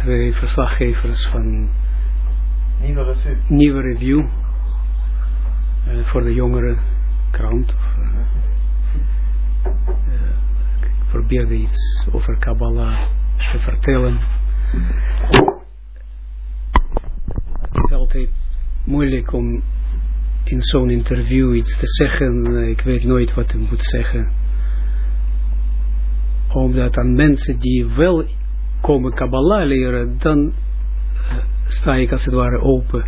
twee verslaggevers van Nieuwe revue. Nieuwe Review uh, voor de jongere krant. Of, uh, uh, ik probeerde iets over Kabbalah te vertellen. Het is altijd moeilijk om in zo'n interview iets te zeggen. Ik weet nooit wat ik moet zeggen. Omdat aan mensen die wel komen Kabbalah leren, dan sta ik als het ware open.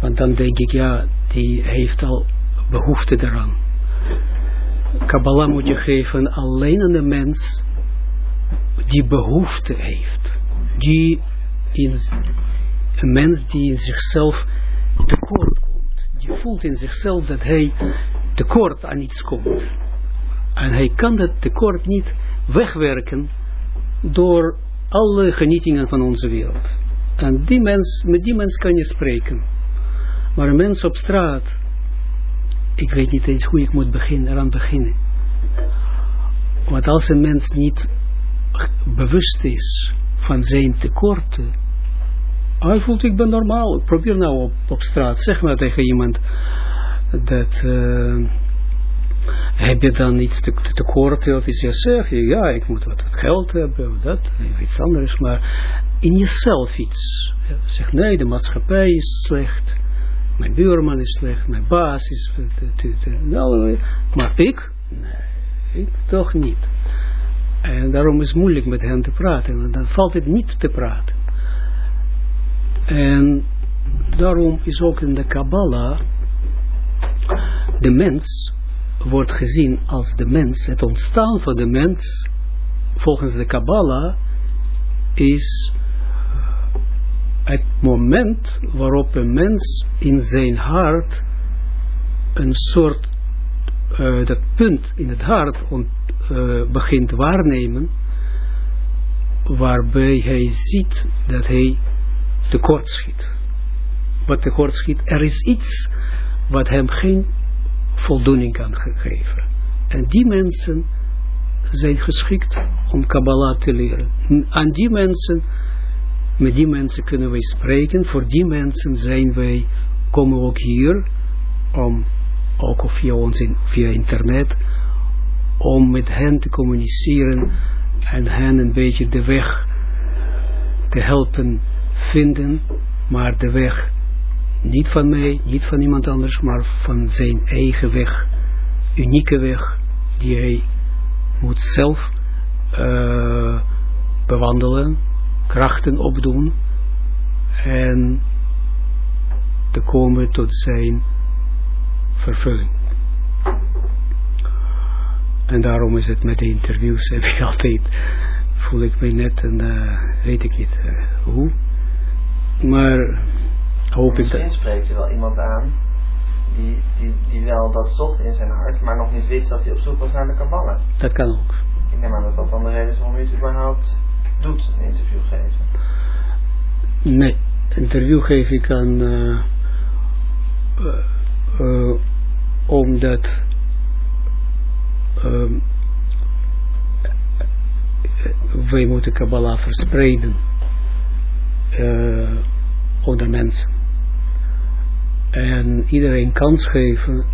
Want dan denk ik, ja, die heeft al behoefte daaraan. Kabbalah moet je geven alleen aan de mens die behoefte heeft. Die in, een mens die in zichzelf tekort komt. Die voelt in zichzelf dat hij tekort aan iets komt. En hij kan dat tekort niet wegwerken door alle genietingen van onze wereld. En die mens, met die mens kan je spreken. Maar een mens op straat, ik weet niet eens hoe ik moet beginnen, eraan beginnen. Want als een mens niet bewust is van zijn tekorten, hij voelt ik ben normaal, ik probeer nou op, straat, zeg maar tegen iemand dat... Uh, heb je dan iets te, te tekorten of iets? Ja, ja, ik moet wat, geld hebben of dat, of iets anders, maar in jezelf iets. Ja, zeg, nee, de maatschappij is slecht, mijn buurman is slecht, mijn baas is, nou, maar ik? Nee, ik toch niet. En daarom is het moeilijk met hen te praten, want dan valt het niet te praten. En daarom is ook in de Kabbalah de mens wordt gezien als de mens, het ontstaan van de mens, volgens de Kabbalah, is het moment waarop een mens in zijn hart een soort, uh, dat punt in het hart ont, uh, begint waarnemen, waarbij hij ziet dat hij tekort schiet. Wat tekort schiet, er is iets wat hem geen voldoening kan geven. En die mensen zijn geschikt om Kabbalah te leren. Aan die mensen, met die mensen kunnen wij spreken, voor die mensen zijn wij, komen ook hier, om, ook via ons in, via internet, om met hen te communiceren en hen een beetje de weg te helpen vinden, maar de weg niet van mij, niet van iemand anders, maar van zijn eigen weg. Unieke weg die hij moet zelf uh, bewandelen, krachten opdoen en te komen tot zijn vervulling. En daarom is het met de interviews, heb ik altijd, voel ik me net en uh, weet ik niet uh, hoe. Maar hoop Misschien ik dat... spreekt er wel iemand aan die, die, die wel dat zocht in zijn hart, maar nog niet wist dat hij op zoek was naar de Kabbalah. Dat kan ook. Ik neem aan dat dat dan de reden is waarom je het überhaupt doet, een interview geven. Nee, interview geef ik aan uh, uh, uh, omdat um, wij moeten Kabbalah verspreiden onder mensen en iedereen kans geven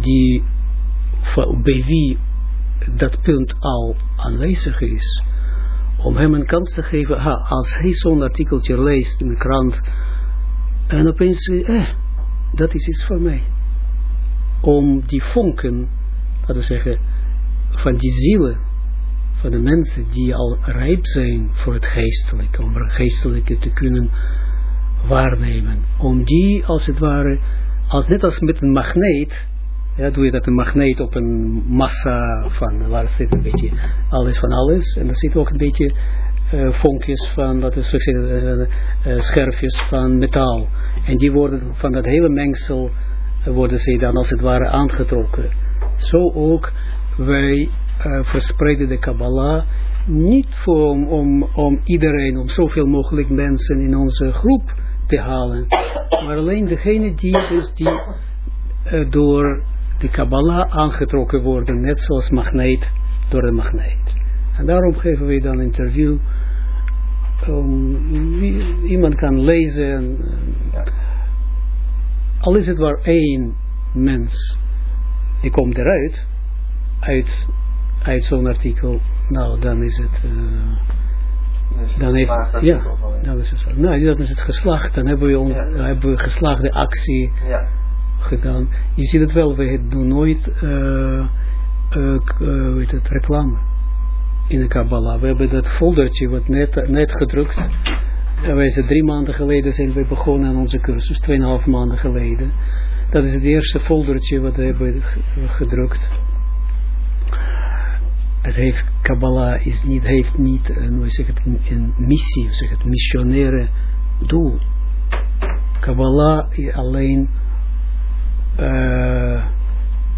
die bij wie dat punt al aanwezig is, om hem een kans te geven, als hij zo'n artikeltje leest in de krant, en opeens, eh, dat is iets voor mij. Om die vonken, laten we zeggen, van die zielen, van de mensen die al rijp zijn voor het geestelijke, om het geestelijke te kunnen waarnemen. Om die, als het ware, als, net als met een magneet, ja, doe je dat een magneet op een massa van, waar zit een beetje alles van alles, en er zit ook een beetje uh, vonkjes van, dat is uh, uh, scherfjes van metaal. En die worden van dat hele mengsel, worden ze dan als het ware aangetrokken. Zo ook, wij verspreiden de Kabbalah niet voor, om, om, om iedereen, om zoveel mogelijk mensen in onze groep te halen. Maar alleen degene die, dus die uh, door de Kabbalah aangetrokken worden, net zoals magneet door de magneet. En daarom geven we dan interview. Um, iemand kan lezen. En, Ja. al is het maar één mens. Die komt eruit. Uit, uit zo'n artikel. Nou, dan is het... Dus dan heeft, ja, dan is het, nou, dat is het geslacht. Dan hebben we, on, Ja. hebben we geslaagde actie Ja, gedaan. Je ziet het wel, we doen nooit heet het, reclame in de Kabbalah. We hebben dat foldertje wat net, net gedrukt. En wij zijn drie maanden geleden zijn we begonnen aan onze cursus, tweeënhalf maanden geleden. Dat is het eerste foldertje wat we hebben gedrukt. Het heeft, Kabbalah is niet, heeft niet een, hoe zeg een, missie, zeg het, missionaire doel. Kabbalah is alleen eh,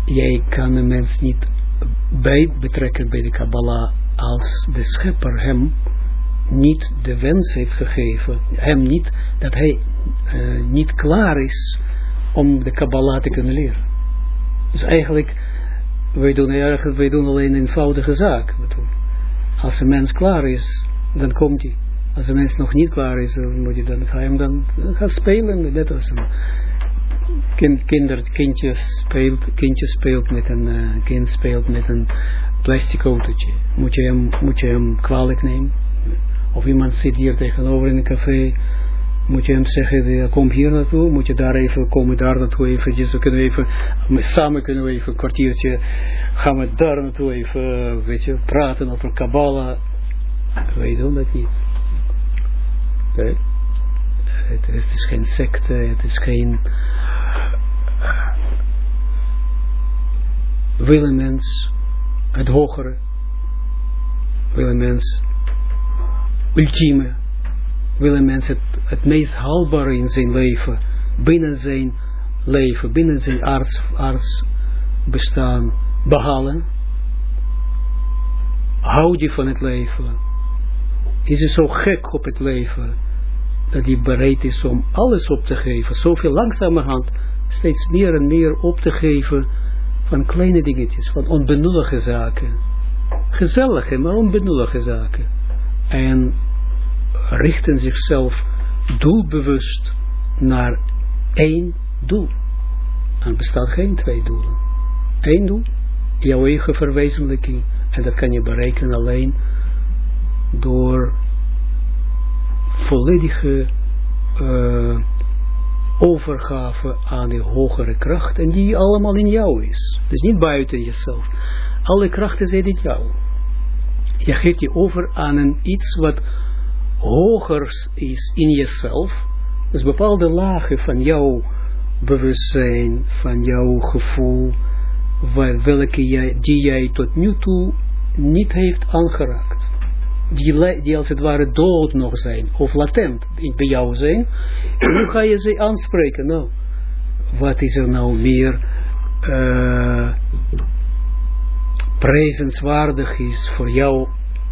jij kan een mens niet bij betrekken bij de Kabbalah als de schepper hem niet de wens heeft gegeven, hem niet, dat hij eh, niet klaar is om de Kabbalah te kunnen leren. Dus eigenlijk, wij doen, eigenlijk, wij doen alleen een eenvoudige zaak. Als een mens klaar is, dan komt hij. Als een mens nog niet klaar is, dan moet je dan, ga hem dan gaan spelen, net als een kind, kinder, kindje speelt, kindje speelt met een, eh, kind speelt met een plastic autootje. Moet je hem, moet je hem kwalijk nemen? Of iemand zit hier tegenover in een café, moet je hem zeggen, eh, kom hier naartoe, moet je daar even, komen daar naartoe dan kunnen we even, samen kunnen we even een kwartiertje, gaan we daar naartoe even, eh, weet je, praten over Kabbalah. Wij doen dat niet. Oké. Het, het is geen secte, het is geen wil een mens het hogere, wil een mens ultieme, wil een mens het, meest haalbare in zijn leven, binnen zijn leven, binnen zijn arts, arts bestaan behalen. Houdt hij van het leven? Is hij zo gek op het leven dat hij bereid is om alles op te geven, zoveel langzamerhand, steeds meer en meer op te geven van kleine dingetjes, van onbenullige zaken. Gezellige, maar onbenullige zaken. En richten zichzelf doelbewust naar één doel. Er bestaat geen twee doelen. Eén doel, jouw eigen verwezenlijking. En dat kan je bereiken alleen door volledige uh, overgave aan de hogere kracht. En die allemaal in jou is. Dus niet buiten jezelf. Alle krachten zijn in jou. Je geeft je over aan een iets wat hoger is in jezelf. Dus bepaalde lagen van jouw bewustzijn, van jouw gevoel, welke jij, die jij tot nu toe niet heeft aangeraakt. Die, die als het ware dood nog zijn, of latent bij jou zijn. Nu ga je ze aanspreken. Nou, wat is er nou meer uh, prijzenswaardig is voor jou,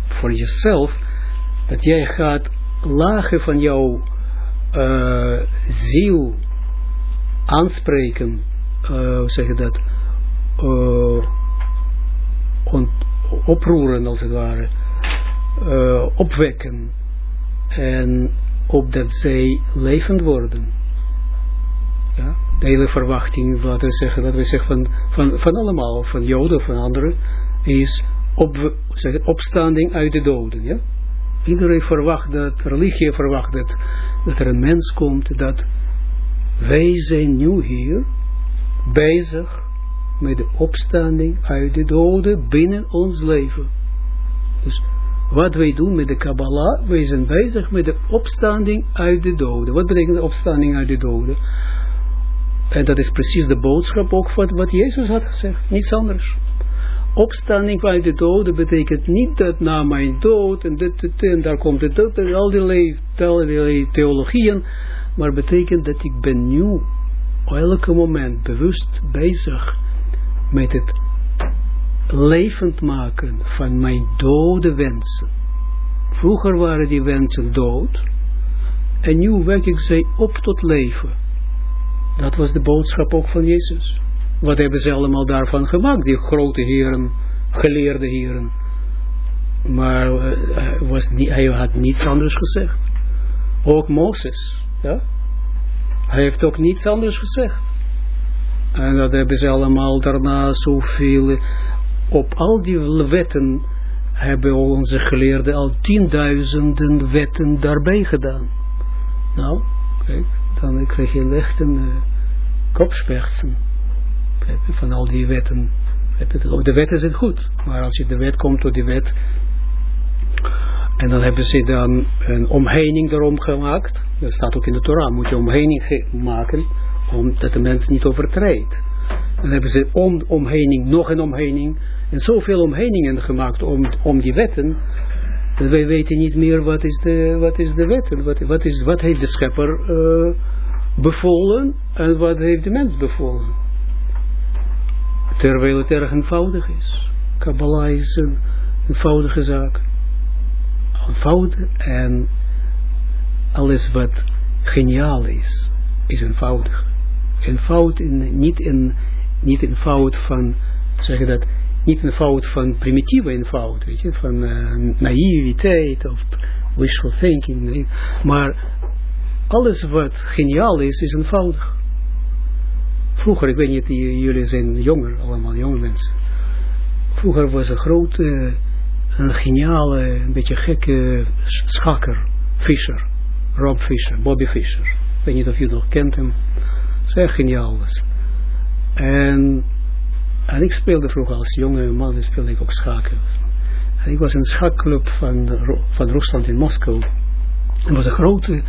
voor jezelf, dat jij gaat lagen van jouw uh, ziel aanspreken, uh, zeg je dat, ont, oproeren als het ware, opwekken en opdat zij levend worden. Ja, de hele verwachting, laten we zeggen, dat we zeggen van, van, van allemaal, van Joden of van anderen, is op, zeg opstanding uit de doden. Ja? Iedereen verwacht dat, religie verwacht dat, dat er een mens komt, dat wij zijn nu hier bezig met de opstanding uit de doden binnen ons leven. Dus wat wij doen met de Kabbalah, wij zijn bezig met de opstanding uit de doden. Wat betekent de opstanding uit de doden? En dat is precies de boodschap ook wat, wat Jezus had gezegd, niets anders. Opstanding uit de doden betekent niet dat na mijn dood en, dit, dit, en daar komt het dood en al die, die theologieën, maar betekent dat ik ben nu elke moment bewust bezig met het levend maken van mijn dode wensen. Vroeger waren die wensen dood en nu wek ik ze op tot leven. Dat was de boodschap ook van Jezus. Wat hebben ze allemaal daarvan gemaakt, die grote heren, geleerde heren? maar uh, was niet, hij had niets anders gezegd. Ook Mozes, ja. Hij heeft ook niets anders gezegd. En dat hebben ze allemaal daarna zoveel, op al die wetten hebben onze geleerden al tienduizenden wetten daarbij gedaan. Nou, kijk, dan krijg je echt een uh, van al die wetten. De wetten zijn goed, maar als je de wet komt door die wet, en dan hebben ze dan een omheining erom gemaakt, dat staat ook in de Torah, moet je omheining maken, omdat de mens niet overtreedt. Dan hebben ze om omheining, nog een omheining, en zoveel omheiningen gemaakt om, om die wetten, dat wij weten niet meer wat is de, wat is de wet, wat, wat, is, wat heeft de schepper uh, bevolen, en wat heeft de mens bevolen. Terwijl het erg eenvoudig is. Kabbalah is een eenvoudige zaak. Eenvoudig en alles wat geniaal is, is eenvoudig. Eenvoud in, niet, in, niet eenvoud van, zeg dat, niet een fout van primitieve eenvoud, weet je, van uh, naïviteit of wishful thinking, maar alles wat geniaal is, is eenvoudig. Vroeger, ik weet niet, jullie zijn jonger, allemaal jonge mensen. Vroeger was een grote, een geniale, een beetje gekke schakker, Fischer, Rob Fischer, Bobby Fischer. Ik weet niet of je nog kent hem. Zeer geniaal was. En, en ik speelde vroeger als jonge man, speelde ik ook schaken. En ik was in een schakclub van, van Rusland in Moskou. Er was een grote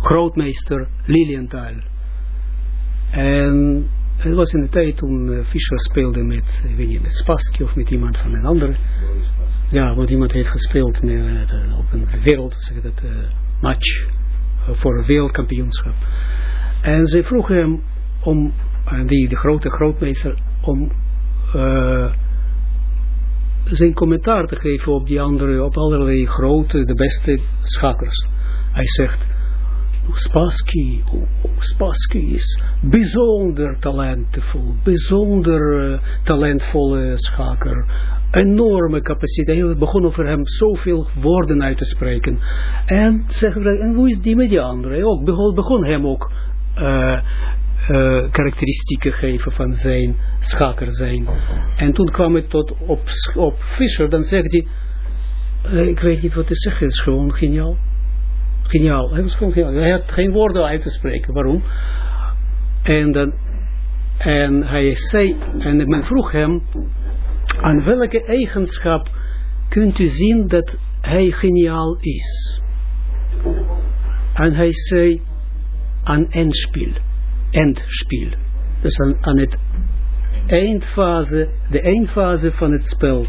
grootmeester Lilienthal. En het was in de tijd toen uh, Fischer speelde met, ik weet niet, met Spassky of met iemand van een andere. Ja, want iemand heeft gespeeld met, uh, op een wereld, zeg dat, uh, match voor een wereldkampioenschap. En ze vroegen hem om, die de grote grootmeester, om zijn commentaar te geven op die andere, op allerlei grote, de beste schakers. Hij zegt, Spassky, Spassky is bijzonder talentvol, bijzonder uh, talentvolle schaker, enorme capaciteit. Hij begon over hem zoveel woorden uit te spreken. En we, en hoe is die met die andere? Ook begon, hem ook uh, uh, karakteristieken geven van zijn schaker zijn. En toen kwam het tot op, op Fischer, dan zegt hij, ik weet niet wat te zeggen, het is gewoon geniaal geniaal. Hij was gewoon geniaal. Hij had geen woorden uit te spreken. Waarom? En, dan, en hij zei, en men vroeg hem, aan welke eigenschap kunt u zien dat hij geniaal is? En hij zei, aan endspiel. Endspiel. Dus aan, aan het eindfase, de eindfase van het spel.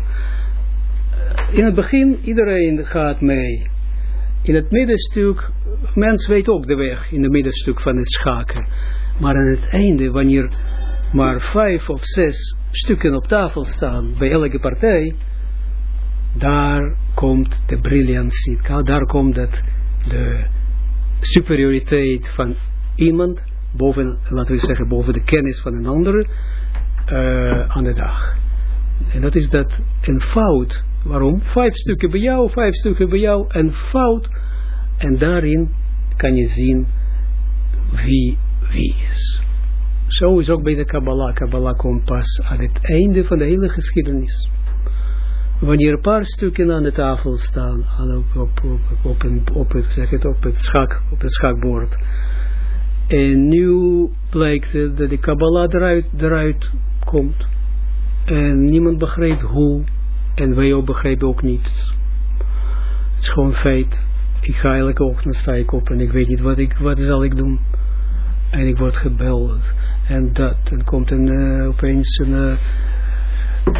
In het begin, iedereen gaat mee in het middenstuk, mens weet ook de weg in het middenstuk van het schaken. Maar aan het einde, wanneer maar vijf of zes stukken op tafel staan bij elke partij, daar komt de briljantie, daar komt het, de superioriteit van iemand, boven, laten we zeggen, boven de kennis van een andere, uh, aan de dag. En dat is dat een fout Waarom? Vijf stukken bij jou, vijf stukken bij jou, en fout. En daarin kan je zien wie wie is. Zo is ook bij de Kabbalah. Kabbalah komt pas aan het einde van de hele geschiedenis. Wanneer een paar stukken aan de tafel staan, op, op, op, een, het, op, het op het schakbord. En nu blijkt dat de Kabbalah eruit komt. En niemand begrijpt hoe en wij ook begrijpen ook niet. Het is gewoon feit. Ik ga elke ochtend sta ik op en ik weet niet wat, ik, wat zal ik doen. En ik word gebeld. En dat. En komt een, uh, opeens een, uh,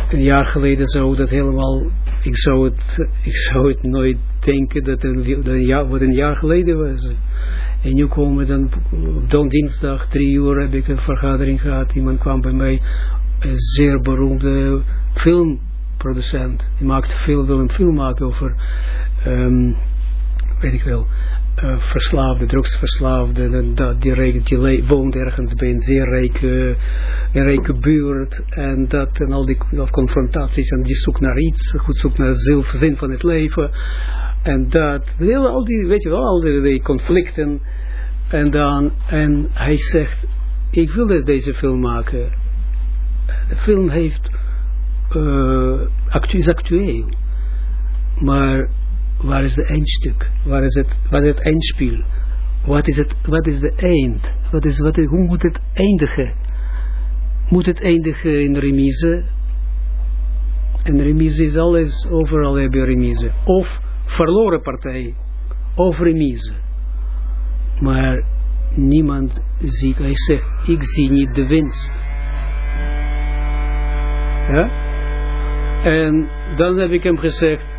een jaar geleden zo dat helemaal. Ik zou het, ik zou het nooit denken dat een, een jaar, wat een jaar geleden was. En nu komen dan, op dinsdag, drie uur heb ik een vergadering gehad. Iemand kwam bij mij, een zeer beroemde film producent. Die maakt veel, wil een film maken over, um, weet ik wel, uh, verslaafde, drugsverslaafde, dat, die, die woont ergens bij een zeer rijke en gebeurt en dat en al die confrontaties en die zoekt naar iets, goed zoekt naar de zin van het leven en dat, al die, weet je wel, al die, conflicten en dan, en hij zegt, ik wil deze film maken. De film heeft, actu is actueel, maar waar is de eindstuk? Waar is het, wat is het eindspiel? Wat is het, wat is de eind? Wat is, wat hoe moet het eindigen? Moet het eindigen in remise? En remise is alles, overal heb remise. Of verloren partij, of remise. Maar niemand ziet, hij zegt, ik zie niet de winst. En dan heb ik hem gezegd,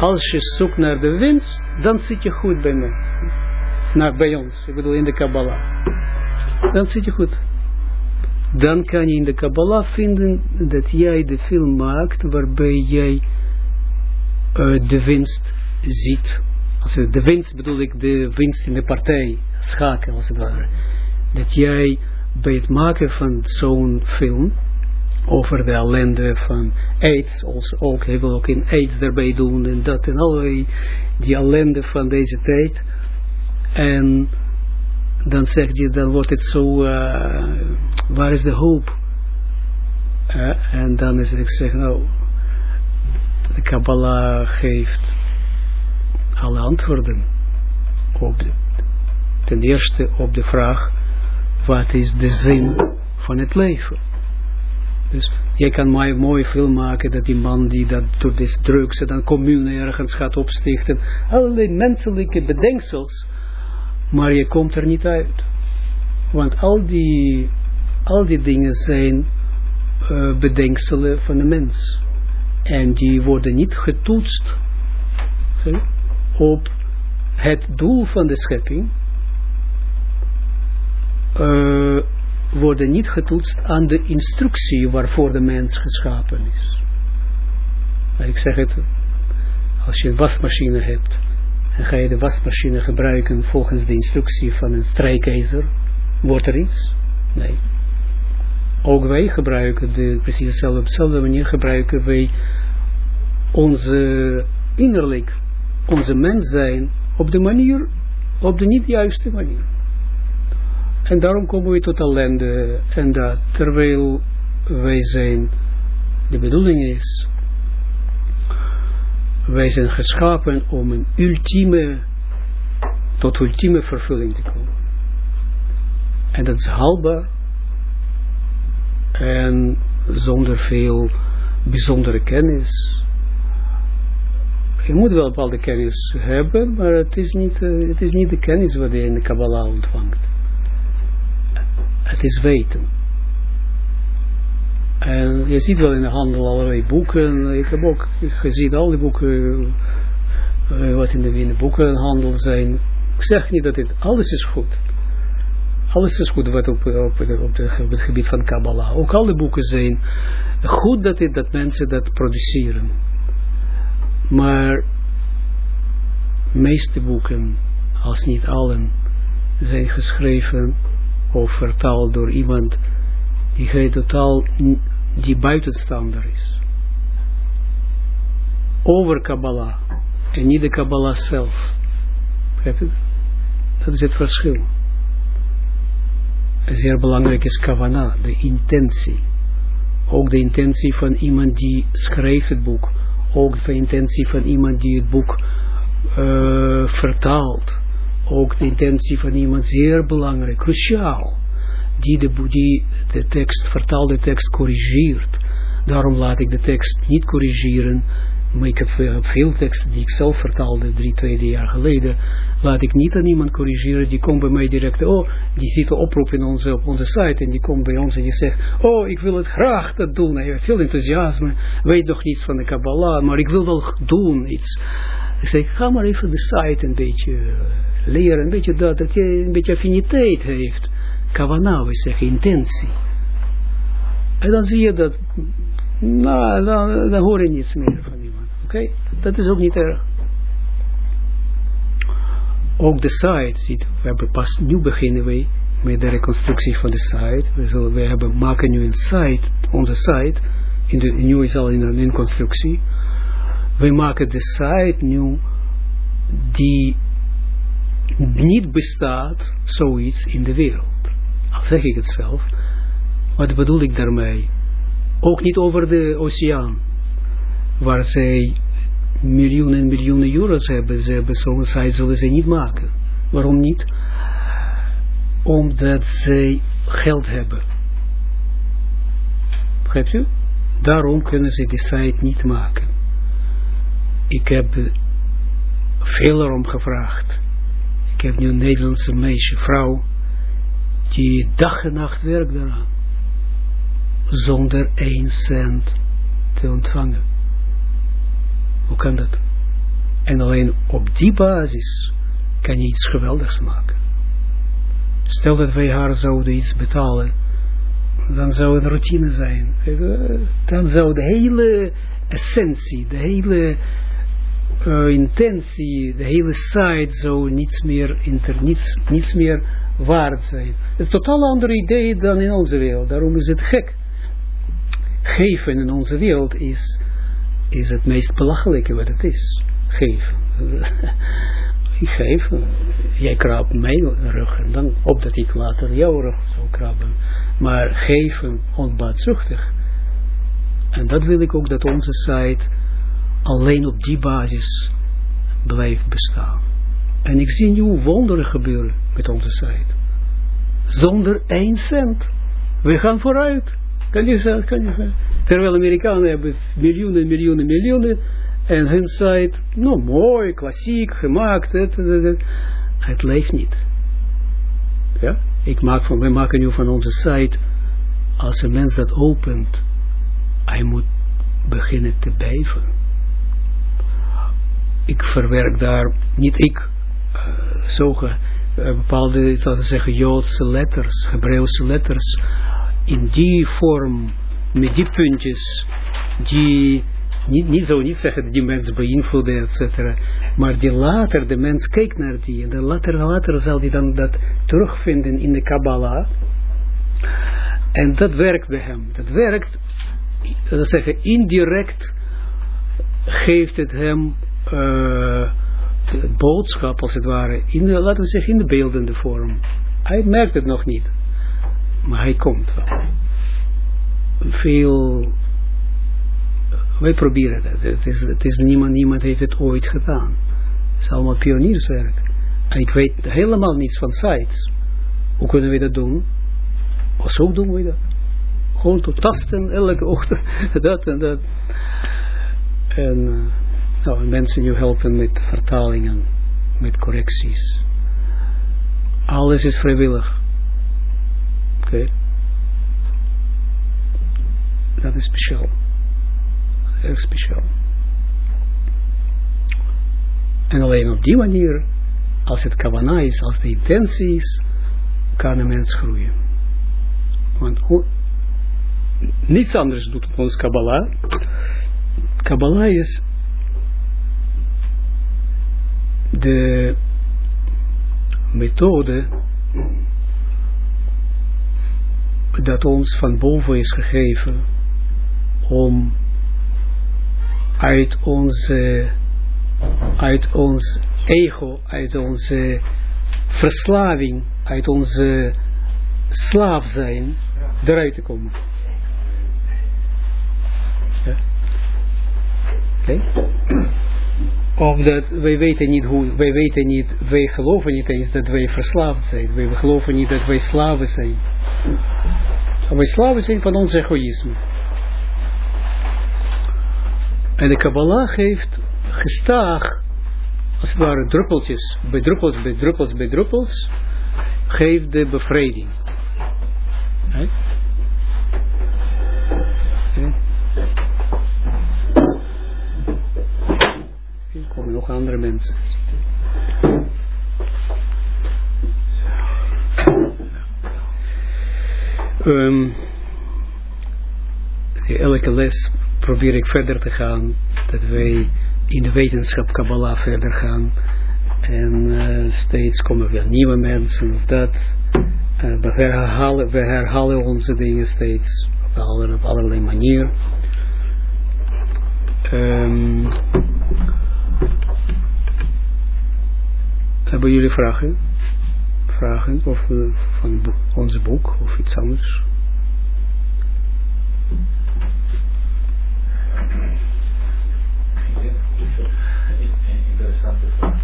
als je zoekt naar de winst, dan zit je goed bij me. Naar bij ons, ik bedoel in de Kabbalah. Dan zit je goed. Dan kan je in de Kabbalah vinden dat jij de film maakt waarbij jij uh, de winst ziet. Als de winst bedoel ik de winst in de partij, schaken als het ware. Dat jij bij het maken van zo'n film over de ellende van AIDS, also ook, hij wil ook in AIDS daarbij doen en dat en allerlei die ellende van deze tijd. En dan zegt hij, dan wordt het zo, uh, waar is de hoop? Uh, en dan is het, ik zeg, nou, de Kabbalah geeft alle antwoorden op de, ten eerste op de vraag, wat is de zin van het leven? Dus je kan mooi, mooi film maken dat die man die dat door deze drugs en dan commune ergens gaat opstichten. Allerlei menselijke bedenksels. Maar je komt er niet uit. Want al die, al die dingen zijn uh, bedenkselen van de mens. En die worden niet getoetst op het doel van de schepping. Uh, worden niet getoetst aan de instructie waarvoor de mens geschapen is. Ik zeg het, als je een wasmachine hebt, en ga je de wasmachine gebruiken volgens de instructie van een strijkijzer, wordt er iets? Nee. Ook wij gebruiken, de, precies dezelfde, op dezelfde manier gebruiken wij onze innerlijk, onze mens zijn, op de manier, op de niet juiste manier. En daarom komen we tot ellende. En dat terwijl wij zijn, de bedoeling is, wij zijn geschapen om een ultieme, tot ultieme vervulling te komen. En dat is haalbaar. En zonder veel bijzondere kennis. Je moet wel bepaalde kennis hebben, maar het is niet, uh, het is niet de kennis wat je in de Kabbalah ontvangt. Het is weten. En je ziet wel in de handel allerlei boeken. Ik heb ook gezien al die boeken, uh, wat in de, boekenhandel zijn. Ik zeg niet dat dit, alles is goed. Alles is goed wat op, op, het gebied van Kabbalah. Ook alle boeken zijn goed dat, dit, dat mensen dat produceren. Maar meeste boeken, als niet allen, zijn geschreven of vertaald door iemand die hij totaal die buitenstander is. Over Kabbalah en niet de Kabbalah zelf. Dat is het verschil. Zeer belangrijk is kavana, de intentie. Ook de intentie van iemand die schrijft het boek. Ook de intentie van iemand die het boek uh, vertaalt ook de intentie van iemand zeer belangrijk, cruciaal, die de, die de tekst, vertaalde tekst corrigeert. Daarom laat ik de tekst niet corrigeren, maar ik heb veel teksten die ik zelf vertaalde, drie, twee jaar geleden, laat ik niet aan iemand corrigeren, die komt bij mij direct, oh, die ziet de oproep in onze, op onze site, en die komt bij ons en die zegt, oh, ik wil het graag dat doen, hij heeft veel enthousiasme, weet nog niets van de Kabbalah, maar ik wil wel doen iets. Ik zeg, ga maar even de site een beetje leren, een beetje dat, dat je een beetje affiniteit heeft. Kavana, we zeggen intentie. En dan zie je dat, nou, dan, dan hoor je niets meer van iemand. Oké, dat is ook niet erg. Ook de site, ziet, we hebben pas, nu beginnen wij met de reconstructie van de site. We, zullen, we hebben, maken nu een site, onze site, in de, nu is al in een constructie. We maken de site nu die niet bestaat, zoiets in de wereld. Al zeg ik het zelf. Wat bedoel ik daarmee? Ook niet over de oceaan, waar zij miljoenen en miljoenen euro's hebben. Ze hebben zo'n site zullen ze niet maken. Waarom niet? Omdat zij geld hebben. Begrijpt u? Daarom kunnen ze die site niet maken. Ik heb veel erom gevraagd. Ik heb nu een Nederlandse meisje, vrouw, die dag en nacht werkt eraan. Zonder één cent te ontvangen. Hoe kan dat? En alleen op die basis kan je iets geweldigs maken. Stel dat wij haar zouden iets betalen, dan zou het routine zijn. Dan zou de hele essentie, de hele uh, intentie, de hele site zou niets meer, niets, niets meer waard zijn. Het is een totaal ander idee dan in onze wereld. Daarom is het gek. Geven in onze wereld is, is het meest belachelijke wat het is. Geven. geef, jij kraapt mijn rug en dan opdat ik later jouw rug zou krabben. Maar geven onbaatzuchtig. En dat wil ik ook dat onze site alleen op die basis blijft bestaan. En ik zie nu wonderen gebeuren met onze site. Zonder één cent. We gaan vooruit. Kan je zeggen. Terwijl Amerikanen hebben miljoenen, miljoenen, miljoenen. En hun site, nou mooi, klassiek, gemaakt. Het, het leeft niet. Ja? Ik maak van, we maken nu van onze site, als een mens dat opent, hij moet beginnen te beven ik verwerk daar, niet ik, uh, zo uh, bepaalde, zeggen, Joodse letters, Hebreeuwse letters, in die vorm, met die puntjes, die, niet, niet zo niet zeggen die mens beïnvloeden, et maar die later, de mens kijkt naar die, en de later, later zal die dan dat terugvinden in de Kabbalah, en dat werkt bij hem, dat werkt, dat zeggen, indirect geeft het hem uh, boodschap, als het ware, in laten we zeggen, in de beeldende vorm. Hij merkt het nog niet, maar hij komt wel. Veel, wij proberen dat. Het is, het is niemand, niemand heeft het ooit gedaan. Het is allemaal pionierswerk. En ik weet helemaal niets van sites. Hoe kunnen we dat doen? Of zo doen we dat. Gewoon te tasten, elke ochtend, dat en dat. En... Nou, mensen nu helpen met vertalingen, met correcties. Alles is vrijwillig. Oké. Dat is speciaal. Erg speciaal. En alleen op die manier, als het kavana is, als de intentie is, kan een mens groeien. Want niets anders doet ons Kabbalah. Kabbalah is de methode dat ons van boven is gegeven om uit onze uit ons ego, uit onze verslaving, uit onze slaaf zijn, eruit te komen. Omdat wij weten niet hoe, wij weten niet, wij geloven niet eens dat wij verslaafd zijn. Wij geloven niet dat wij slaven zijn. Wij slaven zijn van ons egoïsme. En de Kabbalah geeft gestaag, als het ware druppeltjes, bij druppels, bij druppels, bij druppels, geeft de bevrijding. Okay? Okay. Er komen nog andere mensen. Um, elke les probeer ik verder te gaan. Dat wij in de wetenschap Kabbalah verder gaan. En uh, steeds komen weer nieuwe mensen of dat. Uh, we, herhalen, we herhalen onze dingen steeds op, aller, op allerlei manieren. Um, hebben jullie vragen? Vragen of uh, van bo onze boek of iets anders? Interessante vraag.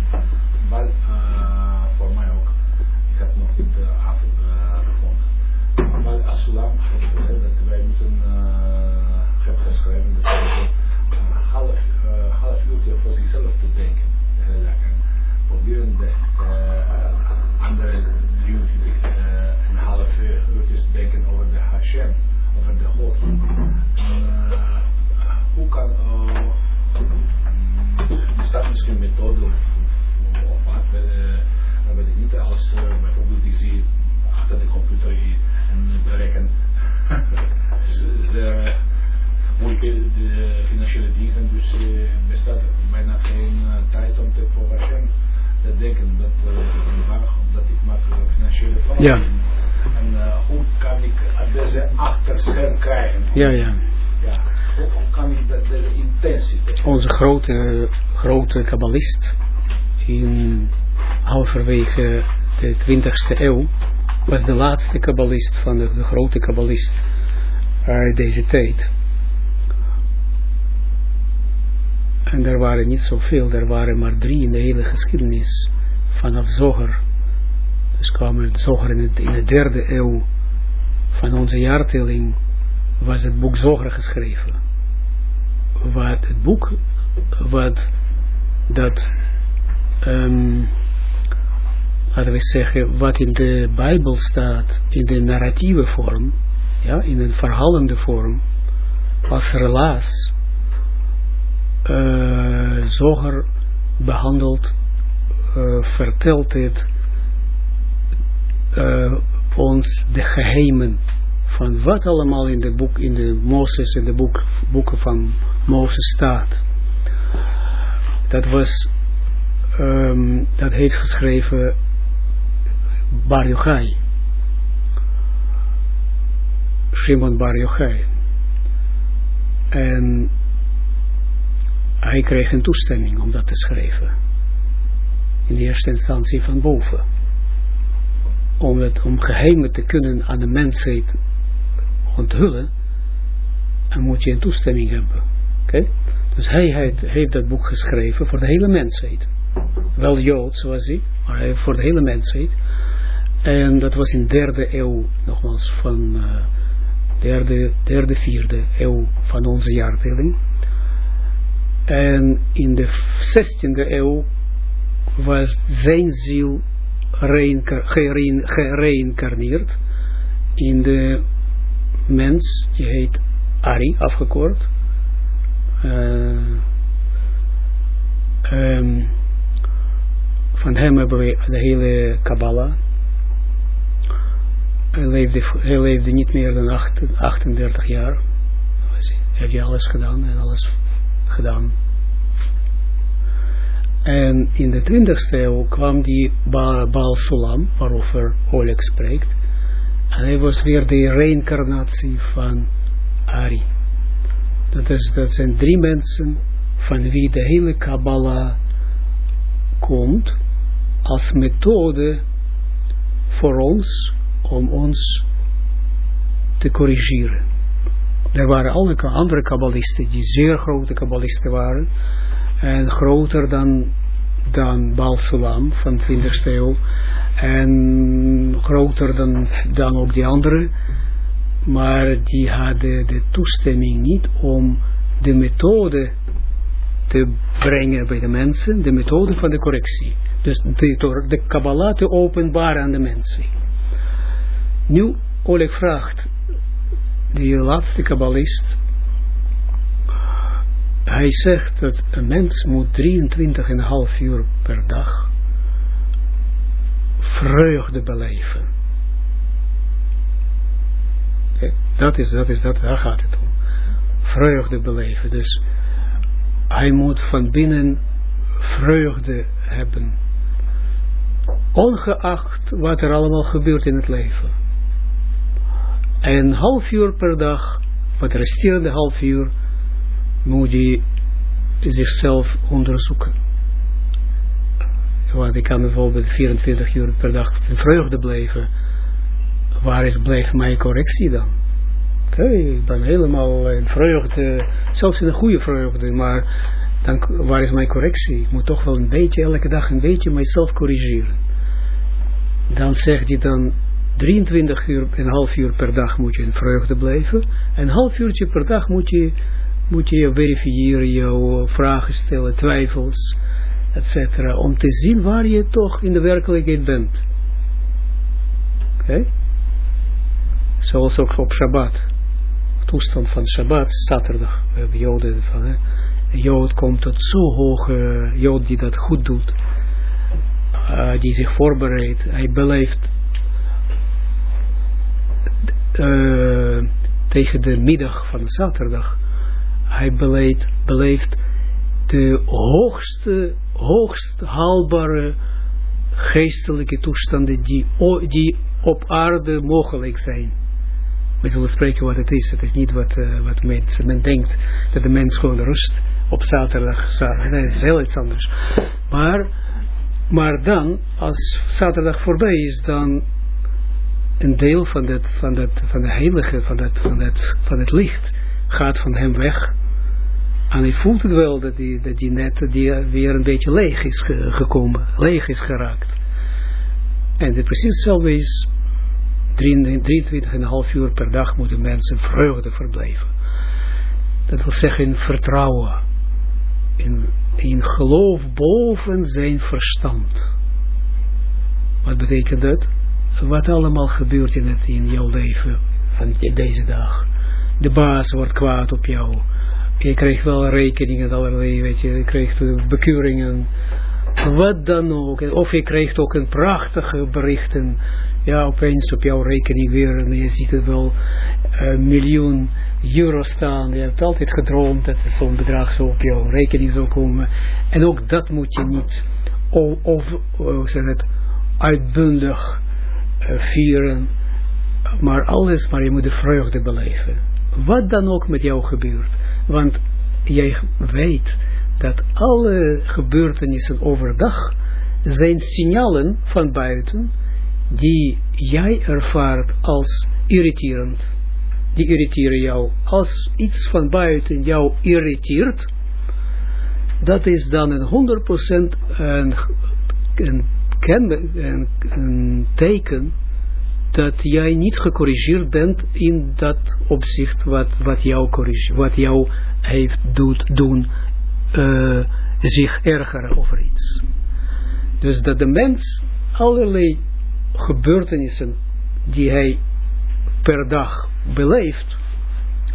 Maar uh, voor mij ook. Ik heb nog niet de avond gevonden. Maar Asulam heeft dat wij moeten, hebben geschreven dat wij een half, uurtje voor zichzelf proberen de andere drie uurtjes, een half uurtjes te denken over de Hashem, over de God. hoe kan bestaat misschien een methode of, wat, uh, weet ik niet, als uh, bijvoorbeeld ik zie achter de computer en bereiken zeer moeilijke de financiële dingen, dus uh, bestaat bijna geen uh, tijd om te voor te denken. Dat uh, is een vraag, omdat ik maak financiële plannen. Ja. En uh, hoe kan ik deze achterscherm krijgen? Ja, ja. Ja, hoe kan ik dat, de intensiteit? Onze grote, grote kabbalist in halverwege de 20ste eeuw was de laatste kabbalist van de, de grote kabbalist uit deze tijd. En er waren niet zoveel, er waren maar drie in de hele geschiedenis vanaf Zoger. Dus kwamen Zoger in, in de derde eeuw van onze jaartelling was het boek Zoger geschreven. Wat het boek, wat dat, um, laten we zeggen, wat in de Bijbel staat, in de narratieve vorm, ja, in een verhalende vorm, als relaas, uh, Zoger behandelt, uh, vertelt het uh, ons de geheimen van wat allemaal in de boek, in de Mozes, in de boek, boeken van Mozes staat. Dat was, um, dat heeft geschreven Bar Yochai. Shimon Bar Yochai. En hij kreeg een toestemming om dat te schrijven. In de eerste instantie van boven. Om, het, om geheimen te kunnen aan de mensheid onthullen, dan moet je een toestemming hebben. Oké? Dus hij heeft, heeft, dat boek geschreven voor de hele mensheid. Wel Jood, zoals hij, maar voor de hele mensheid. En dat was in de derde eeuw, nogmaals, van uh, derde, derde, vierde eeuw van onze jaartelling. En in de 16e eeuw was zijn ziel gereïncarneerd in de mens, die heet Ari, afgekort. Uh, um, van hem hebben we de hele Kabbalah. Hij leefde, hij leefde niet meer dan 38 jaar. Heeft hij alles gedaan en alles gedaan. En in de 20ste eeuw kwam die Baal, Sulam, waarover Oleg spreekt. En hij was weer de reïncarnatie van Ari. Dat, is, dat zijn drie mensen van wie de hele Kabbalah komt als methode voor ons om ons te corrigeren. Er waren alle andere kabbalisten die zeer grote kabbalisten waren en groter dan, dan Baal Sulam van 20e eeuw en groter dan, dan ook die anderen, maar die hadden de toestemming niet om de methode te brengen bij de mensen, de methode van de correctie. Dus de, de Kabbalah te openbaren aan de mensen. Nu, Oleg vraagt, die laatste kabbalist, hij zegt dat een mens moet 23,5 uur per dag vreugde beleven. Dat is, dat is, dat, daar gaat het om. Vreugde beleven. Dus hij moet van binnen vreugde hebben. ongeacht wat er allemaal gebeurt in het leven. En een half uur per dag, wat de resterende half uur, moet hij zichzelf onderzoeken. Want ik kan bijvoorbeeld 24 uur per dag in vreugde blijven. Waar is, blijft mijn correctie dan? Oké, ik ben helemaal in vreugde, zelfs in een goede vreugde, maar dan, waar is mijn correctie? Ik moet toch wel een beetje, elke dag een beetje mijzelf corrigeren. Dan zegt hij dan, 23 uur, een half uur per dag moet je in vreugde blijven. En een half uurtje per dag moet je, moet je verifiëren, jouw vragen stellen, twijfels, etc. Om te zien waar je toch in de werkelijkheid bent. Oké? Zoals ook op Shabbat. Toestand van Shabbat, zaterdag. We hebben Joden van, hè. Een Jood komt tot zo hoge, Jood die dat goed doet. Uh, die zich voorbereidt. Hij beleeft uh, tegen de middag van zaterdag. Hij beleeft, beleeft de hoogste, hoogst haalbare geestelijke toestanden die, die op aarde mogelijk zijn. We zullen spreken wat het is. Het is niet wat, uh, wat men, denkt dat de mens gewoon rust op zaterdag. het is heel iets anders. Maar, maar dan, als zaterdag voorbij is, dan een deel van, dat, van, dat, van de heilige, van, dat, van, dat, van het licht, gaat van hem weg. En hij voelt het wel dat die, dat die net die weer een beetje leeg is gekomen, leeg is geraakt. En het precies hetzelfde is, 23,5 uur per dag moeten mensen vreugde verblijven. Dat wil zeggen in vertrouwen, in, in geloof boven zijn verstand. Wat betekent dat? Wat allemaal gebeurt in, het, in jouw leven van deze dag. De baas wordt kwaad op jou je krijgt wel rekeningen, allerlei, weet je, je krijgt bekeuringen, wat dan ook. Of je krijgt ook een prachtige berichten, ja, opeens op jouw rekening weer, en je ziet het wel, een miljoen euro staan, je hebt altijd gedroomd dat zo'n bedrag zo op jouw rekening zou komen. En ook dat moet je niet, of, zeg het, uitbundig vieren, maar alles, maar je moet de vreugde beleven. Wat dan ook met jou gebeurt. Want jij weet dat alle gebeurtenissen overdag zijn signalen van buiten die jij ervaart als irriterend. Die irriteren jou. Als iets van buiten jou irriteert, dat is dan een 100% een, een, een, een teken dat jij niet gecorrigeerd bent in dat opzicht wat, wat jou wat jou heeft doet doen uh, zich ergeren over iets. Dus dat de mens allerlei gebeurtenissen die hij per dag beleeft,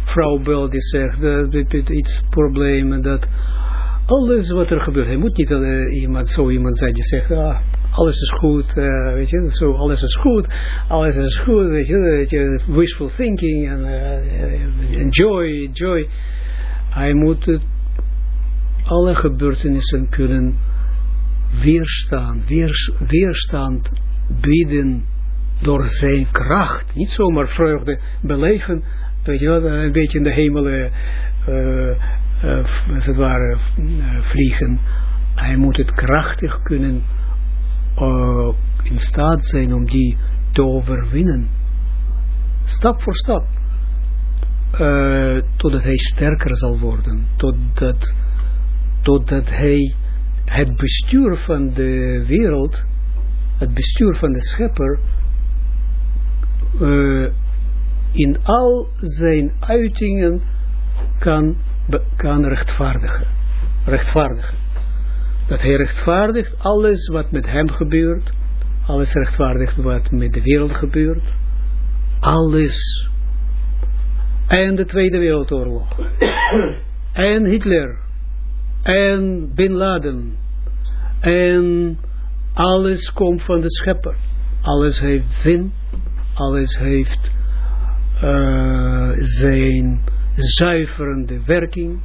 vrouw Bel die zegt, dat iets problemen, dat alles wat er gebeurt, hij moet niet uh, iemand, zo iemand zijn die zegt, ah, alles is goed, uh, weet je, zo, alles is goed, alles is goed, weet je, je wishful thinking en uh, enjoy, joy. Hij moet alle gebeurtenissen kunnen weerstaan, weers, weerstand bieden door zijn kracht, niet zomaar vreugde beleven, weet je een beetje in de hemel, uh, vliegen. Hij moet het krachtig kunnen uh, in staat zijn om die te overwinnen. Stap voor stap. Uh, totdat hij sterker zal worden. Totdat, totdat hij het bestuur van de wereld, het bestuur van de schepper, uh, in al zijn uitingen kan, kan rechtvaardigen. Rechtvaardigen dat hij rechtvaardigt alles wat met hem gebeurt, alles rechtvaardigt wat met de wereld gebeurt, alles. En de Tweede Wereldoorlog. en Hitler. En Bin Laden. En alles komt van de schepper. Alles heeft zin. Alles heeft uh, zijn zuiverende werking.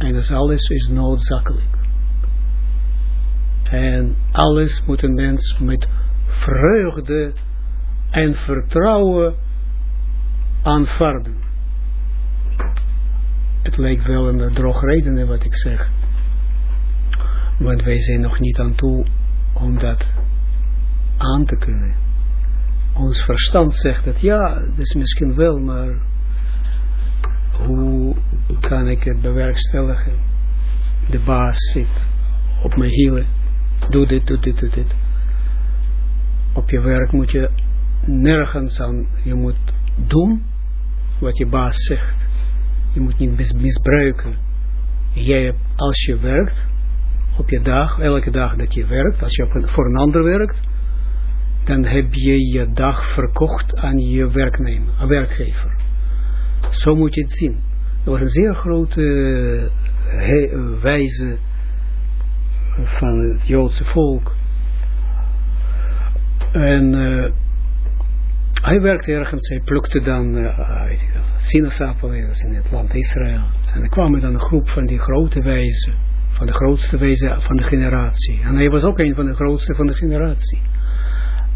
En dat alles is noodzakelijk. En alles moet een mens met vreugde en vertrouwen aanvaarden. Het lijkt wel een drogreden wat ik zeg. Want wij zijn nog niet aan toe om dat aan te kunnen. Ons verstand zegt dat ja, dat is misschien wel, maar hoe kan ik het bewerkstelligen? De baas zit op mijn hielen. Doe dit, doe dit, doe dit. Op je werk moet je nergens aan, je moet doen wat je baas zegt. Je moet niet misbruiken. Jij, als je werkt, op je dag, elke dag dat je werkt, als je voor een ander werkt, dan heb je je dag verkocht aan je werknemer, werkgever. Zo moet je het zien. Er was een zeer grote uh, wijze van het Joodse volk. En uh, hij werkte ergens, hij plukte dan uh, sinaasappelen in het land Israël. En er kwam dan een groep van die grote wijzen, van de grootste wijzen van de generatie. En hij was ook een van de grootste van de generatie.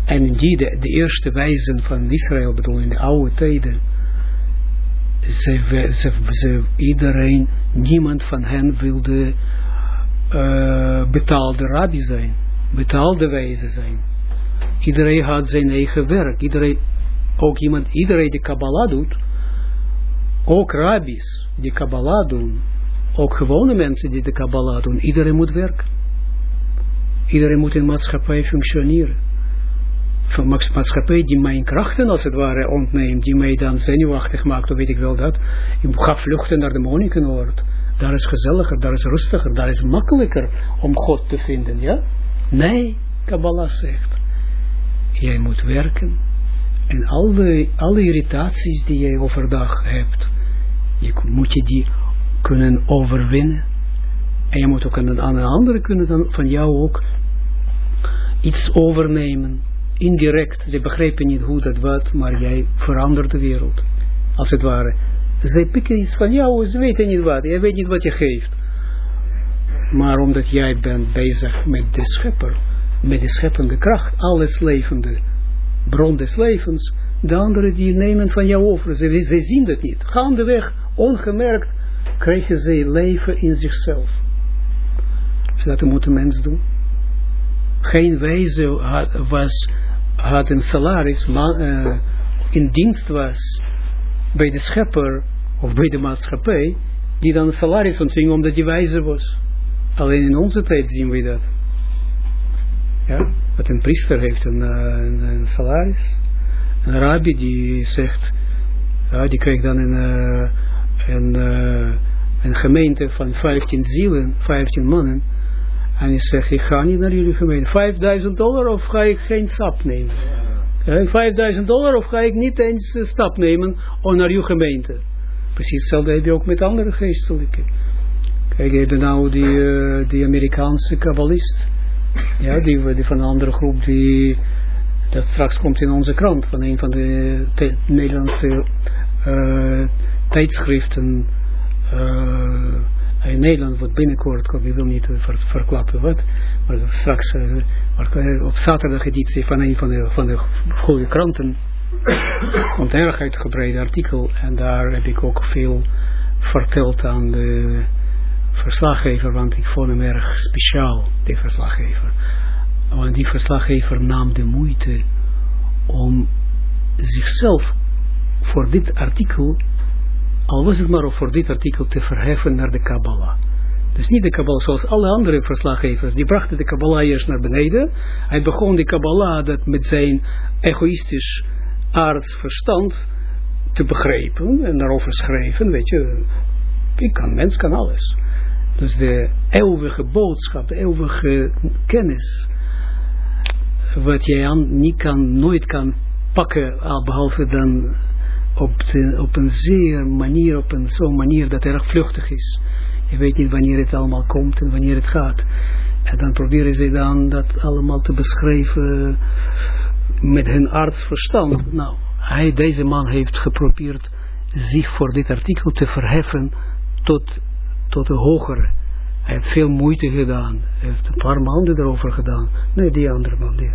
En die, de, de eerste wijzen van Israël, bedoel in de oude tijden, ze, iedereen, niemand van hen wilde uh, betaalde rabbi zijn, betaalde wijze zijn. Iedereen had zijn eigen werk, iedereen, ook iemand, iedereen die Kabbalah doet, ook rabbis die Kabbalah doen, ook gewone mensen die de Kabbalah doen, iedereen moet werken. Iedereen moet in maatschappij functioneren van maatschappij die mijn krachten als het ware ontneemt, die mij dan zenuwachtig maakt, of weet ik wel dat. Ik ga vluchten naar de Monnikenoord. Daar is gezelliger, daar is rustiger, daar is makkelijker om God te vinden, ja? Nee, Kabbalah zegt. Jij moet werken en alle, alle irritaties die jij overdag hebt, je, moet je die kunnen overwinnen. En je moet ook aan een andere kunnen dan van jou ook iets overnemen indirect, ze begrijpen niet hoe dat wat, maar jij verandert de wereld. Als het ware. Zij pikken iets van jou, ze weten niet wat, jij weet niet wat je geeft. Maar omdat jij bent bezig met de schepper, met de scheppende kracht, alles levende, bron des levens, de anderen die nemen van jou over, ze, ze zien dat niet. Gaandeweg, ongemerkt, krijgen ze leven in zichzelf. Dat moet een mens doen. Geen wijze was had een salaris uh, in dienst was bij de schepper of bij de maatschappij, die dan een salaris ontving omdat hij wijzer was. Alleen in onze tijd zien we dat. Ja, wat een priester heeft een, uh, een, een salaris. Een rabbi die zegt, ja, die krijgt dan een, uh, een, een gemeente van 15 zielen, 15 mannen en hij zegt, ik ga niet naar jullie gemeente. 5000 dollar of ga ik geen stap nemen? Ja, 5000 dollar of ga ik niet eens een stap nemen om naar uw gemeente? Precies hetzelfde heb je ook met andere geestelijke. Kijk, hebt nou die, uh, die Amerikaanse kabbalist. Ja, die, die van een andere groep die... Dat straks komt in onze krant van een van de Nederlandse uh, tijdschriften... Uh, in Nederland wordt binnenkort, ik wil niet ver, verklappen wat, maar straks uh, op zaterdag editie van een van de, van de goede kranten komt een erg uitgebreid artikel en daar heb ik ook veel verteld aan de verslaggever, want ik vond hem erg speciaal, die verslaggever. Want die verslaggever nam de moeite om zichzelf voor dit artikel al was het maar voor dit artikel te verheffen naar de Kabbalah. Dus niet de Kabbalah zoals alle andere verslaggevers. Die brachten de Kabbalah eerst naar beneden. Hij begon de Kabbalah dat met zijn egoïstisch aardsverstand te begrijpen en daarover schrijven. Weet je, ik kan, mens kan alles. Dus de eeuwige boodschap, de eeuwige kennis, wat jij aan, niet kan, nooit kan pakken, behalve dan op, op een zeer manier, op een zo'n manier dat erg vluchtig is. Je weet niet wanneer het allemaal komt en wanneer het gaat. En dan proberen ze dan dat allemaal te beschrijven met hun artsverstand. Nou, hij, deze man heeft geprobeerd zich voor dit artikel te verheffen tot, tot een hogere Hij heeft veel moeite gedaan. Hij heeft een paar maanden erover gedaan. Nee, die andere man. Die,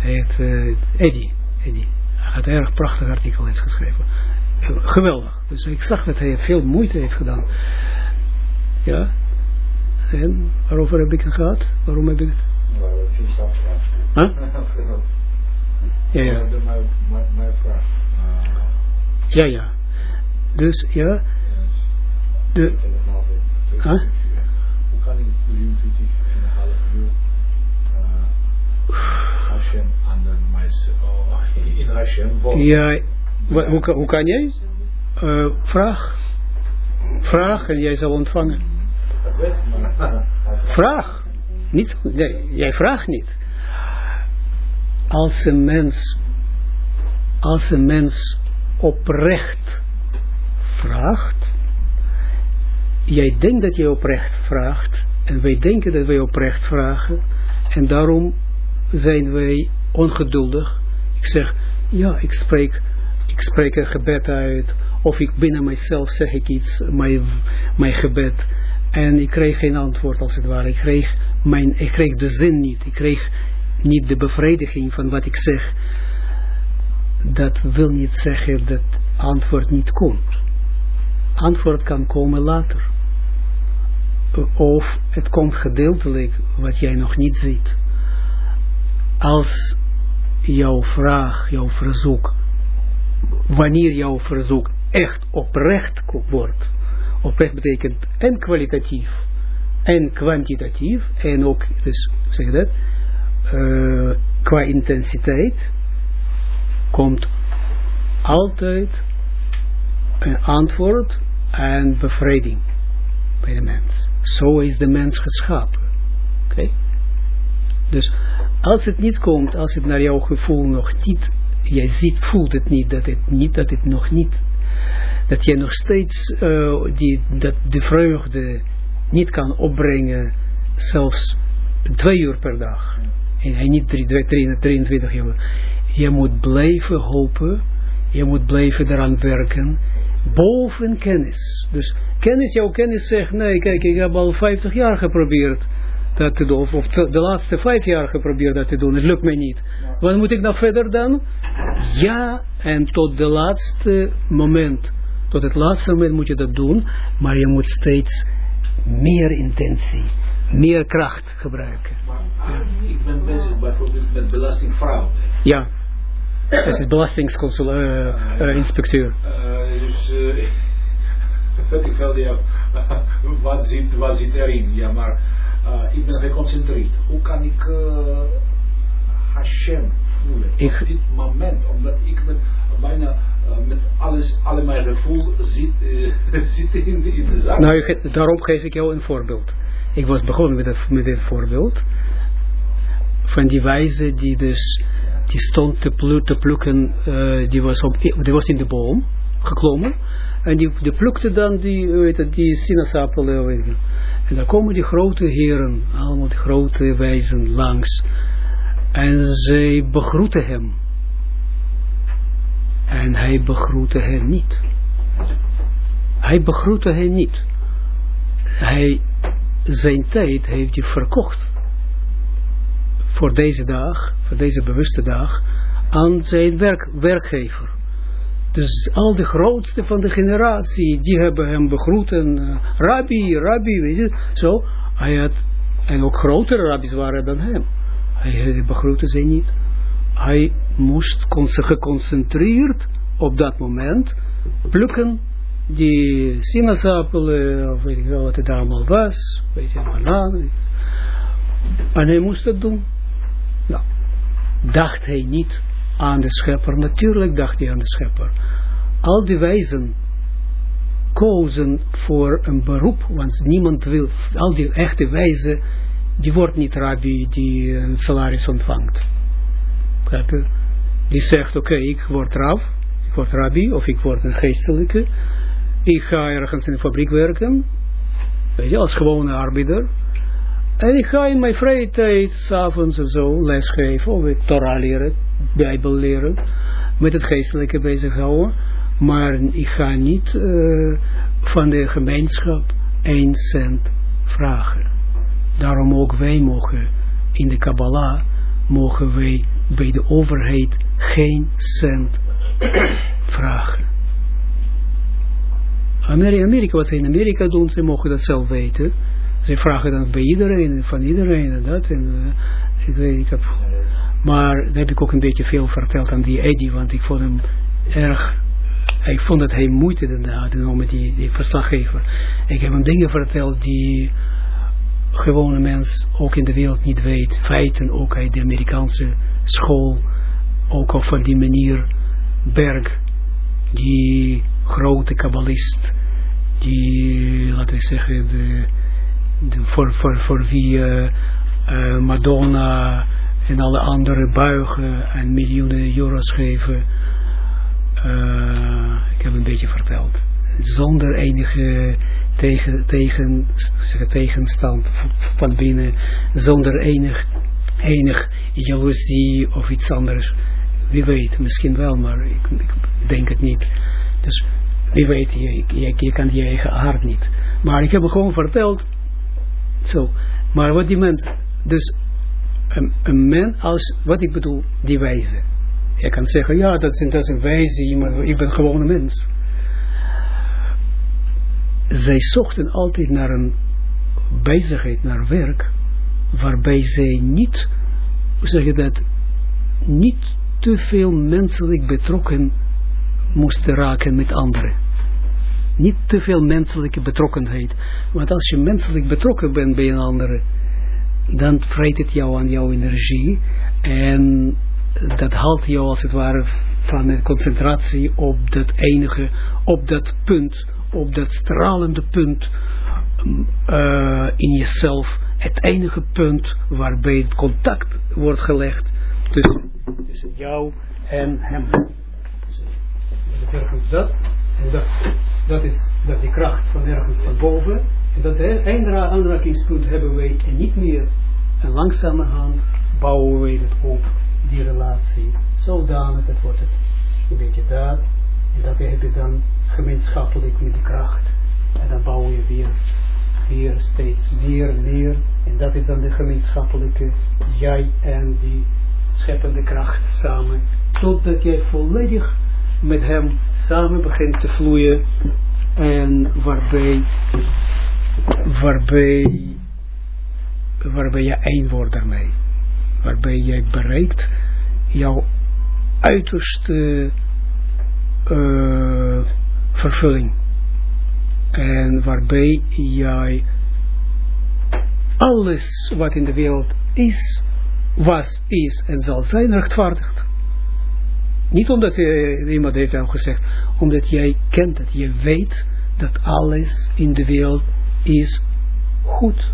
hij heeft, Eddie, Eddie. Hij had een erg prachtig artikel heeft geschreven. Geweldig. Dus ik zag dat hij veel moeite heeft gedaan. Ja. En waarover heb ik het gehad? Waarom heb ik het? Huh? Ja, ja. Ja, ja. Dus, ja. De, huh? Hoe kan ik 23 en een half uur Hashem meisje, in Hashem wonen? Ja, wa- hoe, hoe kan jij? Eh, vraag. Vraag en jij zal ontvangen. Vraag. Niet, nee, jij vraagt niet. Als een mens, als een mens oprecht vraagt, jij denkt dat je oprecht vraagt, en wij denken dat wij oprecht vragen, en daarom zijn wij ongeduldig. Ik zeg, ja, ik spreek, ik spreek een gebed uit, of ik binnen mijzelf zeg ik iets, mijn, mijn gebed, en ik kreeg geen antwoord als het ware. Ik kreeg, mijn, ik kreeg de zin niet. Ik kreeg niet de bevrediging van wat ik zeg. Dat wil niet zeggen dat antwoord niet komt. Antwoord kan komen later. Of het komt gedeeltelijk wat jij nog niet ziet. Als jouw vraag, jouw verzoek, wanneer jouw verzoek echt oprecht wordt, oprecht betekent en kwalitatief en kwantitatief en ook, dus zeg dat, uh, qua intensiteit komt altijd een antwoord en bevrediging bij de mens. Zo is de mens geschapen. Oké? Dus als het niet komt, als het naar jouw gevoel nog niet, jij ziet, voelt het niet, dat het niet, dat het nog niet dat je nog steeds uh, die, dat de vreugde niet kan opbrengen, zelfs twee uur per dag. En niet 23 uur. Je moet blijven hopen, je moet blijven eraan werken, boven kennis. Dus kennis, jouw kennis zegt, nee, kijk, ik heb al 50 jaar geprobeerd dat te doen, of, of de laatste vijf jaar geprobeerd dat te doen, het lukt mij niet. Wat moet ik nou verder dan? Ja, en tot de laatste moment tot het laatste moment moet je dat doen, maar je moet steeds meer intentie, meer kracht gebruiken. Maar ja. ik ben bezig bijvoorbeeld met belastingfraude. Ja, dat is belastingsinspecteur. Uh, uh, dus, uh, weet ik wel, ja, wat, zit, wat zit erin? Ja, maar ik ben geconcentreerd. Hoe kan ik Hashem voelen ik, op dit moment? Omdat ik ben bijna uh, met alles, alle mijn gevoel zit, uh, zit in, de, in de zaak. Nou, daarom geef ik jou een voorbeeld. Ik was begonnen met, het, met voorbeeld. Van die wijze die dus, die stond te, plu te plukken, uh, die, was op, die was in de boom geklommen. En die, die plukte dan die, weet het, die sinaasappelen. En dan komen die grote heren, allemaal die grote wijzen langs. En zij begroeten hem. En hij begroette hen niet. Hij begroette hen niet. Hij, zijn tijd heeft hij verkocht. Voor deze dag, voor deze bewuste dag, aan zijn werk, werkgever. Dus al de grootste van de generatie, die hebben hem begroeten. Uh, rabbi, rabbi, weet je. Zo, hij had, en ook grotere rabbis waren dan hem. Hij begroette ze niet hij moest geconcentreerd op dat moment plukken die sinaasappelen, of weet ik wel wat het allemaal was, weet je, bananen. En hij moest dat doen. Nou, dacht hij niet aan de schepper, natuurlijk dacht hij aan de schepper. Al die wijzen kozen voor een beroep, want niemand wil, al die echte wijzen, die wordt niet rabbi die een salaris ontvangt. Die zegt, oké, ik word raf, ik word rabbi, of ik word een geestelijke. Ik ga ergens in een fabriek werken, weet je, als gewone arbeider. En ik ga in mijn vrije tijd, s'avonds of zo, lesgeven, of ik Torah leren, Bijbel leren, met het geestelijke bezighouden. Maar ik ga niet uh, van de gemeenschap 1 cent vragen. Daarom ook wij mogen in de Kabbalah, mogen wij bij de overheid geen cent vragen. Amerika, wat ze in Amerika doen, ze mogen dat zelf weten. Ze vragen dan bij iedereen, van iedereen en dat. En, uh, ik ik heb, maar daar heb ik ook een beetje veel verteld aan die Eddie, want ik vond hem erg, ik vond dat hij moeite had met die, die verslaggever. Ik heb hem dingen verteld die gewone mens ook in de wereld niet weet. Feiten ook uit de Amerikaanse school, ook over die meneer Berg, die grote kabbalist, die, laten we zeggen, de, voor, voor, voor wie uh, uh, Madonna en alle andere buigen en miljoenen euro's geven. Uh, ik heb een beetje verteld. Zonder enige tegen, tegen, zeg, tegenstand van binnen, zonder enig, enig jaloezie of iets anders. Wie weet, misschien wel, maar ik, ik denk het niet. Dus wie weet, je, je, je kan je eigen hart niet. Maar ik heb gewoon verteld, zo. Maar wat die mens, dus een, een mens als, wat ik bedoel, die wijze. Je kan zeggen, ja, dat is, dat een wijze, maar ik ben gewoon een mens. Zij zochten altijd naar een bezigheid, naar werk, waarbij zij niet, hoe zeg je dat, niet te veel menselijk betrokken moesten raken met anderen. Niet te veel menselijke betrokkenheid. Want als je menselijk betrokken bent bij een andere, dan vreet het jou aan jouw energie. En dat haalt jou als het ware van de concentratie op dat enige, op dat punt, op dat stralende punt uh, in jezelf. Het enige punt waarbij het contact wordt gelegd tussen, jou en hem. Ergens dat. Dat, dat is dat die kracht van ergens van boven. En dat een aanrakingspunt hebben wij en niet meer. En langzamerhand bouwen wij het op, die relatie. Zodanig, dat wordt het een beetje dat. En dat heb je dan gemeenschappelijk met de kracht. En dan bouw je weer, weer steeds meer meer. En dat is dan de gemeenschappelijke, jij en die scheppende kracht samen. Totdat jij volledig met hem samen begint te vloeien en waarbij waarbij waarbij je één wordt daarmee waarbij jij bereikt jouw uiterste uh, vervulling en waarbij jij alles wat in de wereld is, was, is en zal zijn rechtvaardigt. Niet omdat uh, iemand heeft al gezegd, omdat jij kent het, je weet dat alles in de wereld is goed.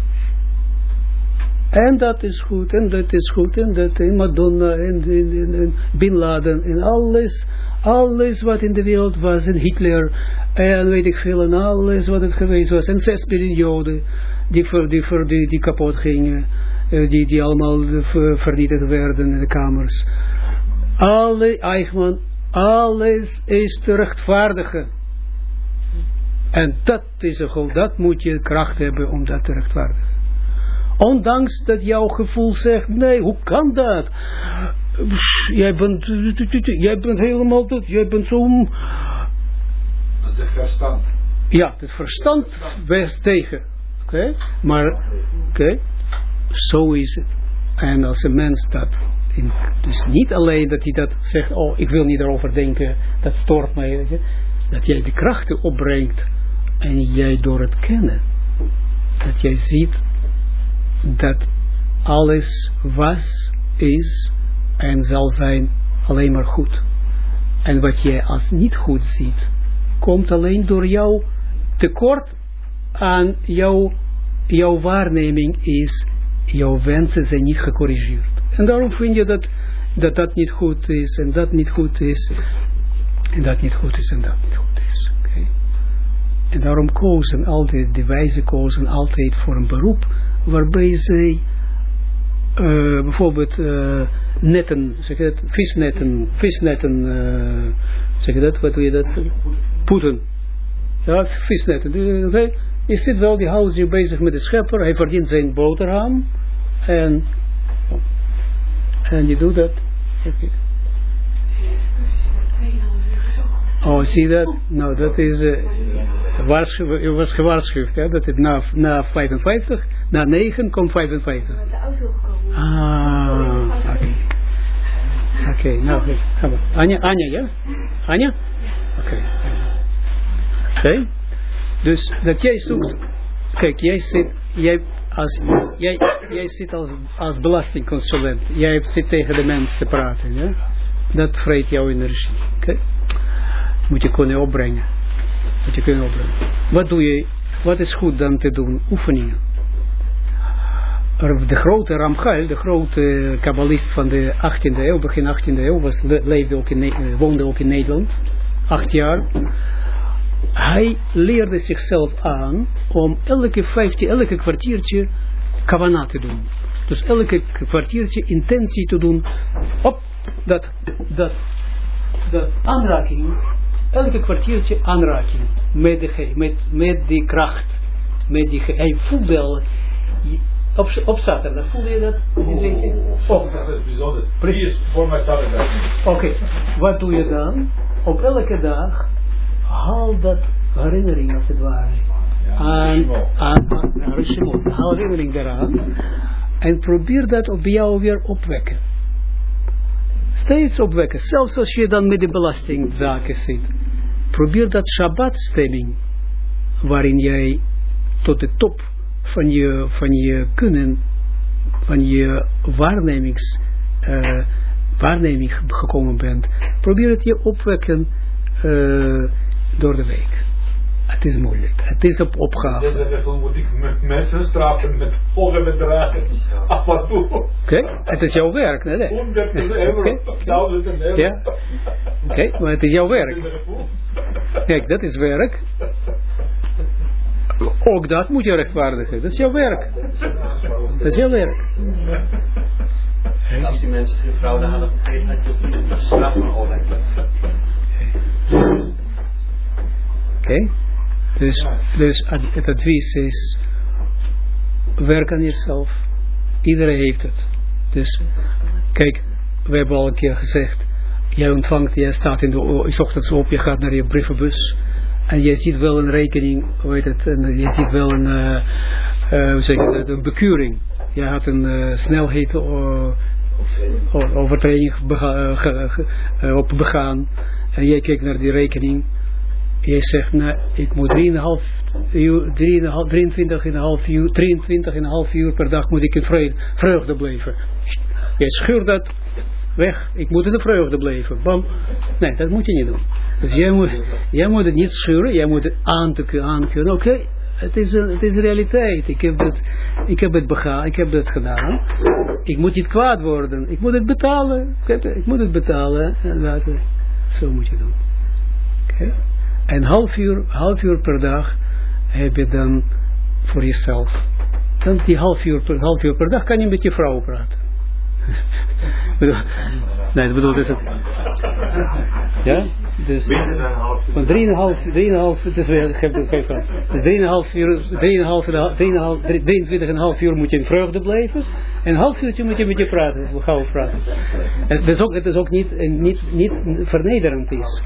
En dat is goed, en dat is goed, en dat, en Madonna, en, en, en Bin Laden, en alles, alles wat in de wereld was, en Hitler, en weet ik veel, en alles wat het geweest was, en zes perioden die, voor, die, voor, die, die kapot gingen, uh, die, die allemaal vernietigd werden in de kamers alle, Eichmann, alles is te rechtvaardigen. En dat is een dat moet je kracht hebben om dat te rechtvaardigen. Ondanks dat jouw gevoel zegt, nee, hoe kan dat? Jij bent, jij bent helemaal dat, jij bent zo... Dat is het verstand. Ja, het verstand wees tegen. Oké, maar, oké, zo is het. En als een mens dat dus niet alleen dat hij dat zegt, oh ik wil niet erover denken, dat stoort mij. Dat jij de krachten opbrengt en jij door het kennen, dat jij ziet dat alles was, is en zal zijn alleen maar goed. En wat jij als niet goed ziet, komt alleen door jouw tekort aan jouw, jouw waarneming is, jouw wensen zijn niet gecorrigeerd. En daarom vind je dat, dat dat niet goed is, en dat niet goed is, en dat niet goed is, en dat niet goed is. Okay. En daarom kozen altijd, de wijze kozen altijd voor een beroep, waarbij zij uh, bijvoorbeeld uh, netten, zeg je dat, visnetten, visnetten, uh, zeg je dat, wat doe je dat? Poeten. Ja, visnetten. Je zit wel, die houdt zich bezig met de schepper, hij verdient zijn boterham, en, en je doet dat. Okay. Oh, zie je dat? Nou, dat is, uh, waarschu was gewaarschuwd, hè, dat het na, na 55, na 9 komt 55. Met de auto gekomen. Ah, oké. Oké, okay, nou, gaan we. Anja, Anja, ja? Anja? Oké. Okay. Oké. Okay. Dus dat jij zoekt, kijk, jij zit, jij, als, jij, jij zit als, als belastingconsulent, jij zit tegen de mensen te praten, ja? Dat vreet jouw energie, oké? Moet je kunnen opbrengen. Moet je kunnen opbrengen. Wat doe je, wat is goed dan te doen? Oefeningen de grote Ramchal, de grote kabbalist van de 18e eeuw, begin 18e eeuw, was, leefde ook in, woonde ook in Nederland, acht jaar. Hij leerde zichzelf aan om elke 15, elke kwartiertje kavana te doen. Dus elke kwartiertje intentie te doen op dat, dat, dat aanraking, elke kwartiertje aanraking met, de, met, met die kracht, met die, hij voelde al, op, op zaterdag, voelde je dat? Oh, dat is bijzonder. Precies. voor mij zaterdag. Oké, wat doe je dan? Op elke dag haal dat herinnering als het ware. Aan, haal herinnering daaraan. En probeer dat op jou weer opwekken. Steeds opwekken. Zelfs als je dan met de belastingzaken zit. Probeer dat Shabbat-stemming. Waarin jij tot de top van je, van je kunnen, van je waarnemings, uh, waarneming gekomen bent, probeer het je opwekken uh, door de week. Het is moeilijk. Het is op opgave. Dus dan moet ik mensen straffen met volgen met dragen. Af en toe. Oké, okay. het is jouw werk, nee? Honderden euro, duizenden euro. Ja. Oké, okay, maar het is jouw werk. Kijk, dat is werk. Ook dat moet je rechtvaardigen. Dat is jouw werk. Dat is jouw werk. En als die mensen geen fraude hadden gegeven, had je niet straf van Oké. Okay. Dus, dus het advies is, werk aan jezelf. Iedereen heeft het. Dus, kijk, we hebben al een keer gezegd, jij ontvangt, jij staat in de ochtends op, je gaat naar je brievenbus en je ziet wel een rekening, hoe heet het, en je ziet wel een, uh, uh, hoe zeg je een bekuring. Je had een uh, snelheid overtreding bega, op begaan. En jij kijkt naar die rekening. Jij zegt, nou, ik moet 3,5 uur, 23,5 uur, 23,5 uur per dag moet ik in vreugde, blijven. Jij scheurt dat weg. Ik moet in de vreugde blijven. Bam. Nee, dat moet je niet doen. Dus jij moet, moet het niet schuren, jij moet het aankunnen. Oké, het, is het is realiteit. Ik heb, het, ik heb het begaan, ik heb het gedaan. Ik moet niet kwaad worden. Ik moet het betalen. Ik moet het betalen. En laten. Zo moet je doen. Okay. En half uur, half uur per dag heb je dan voor jezelf. Dan die half uur, half uur per dag kan je met je vrouw praten. Nee, dat bedoel is het. Ja? Dus van 3,5, 3,5, het is weer, geef het even. 3,5 uur, 23,5 uur moet je in vreugde blijven. En een half uurtje moet je met je praten, gaan praten. En het is ook, het is ook niet, niet, niet vernederend is.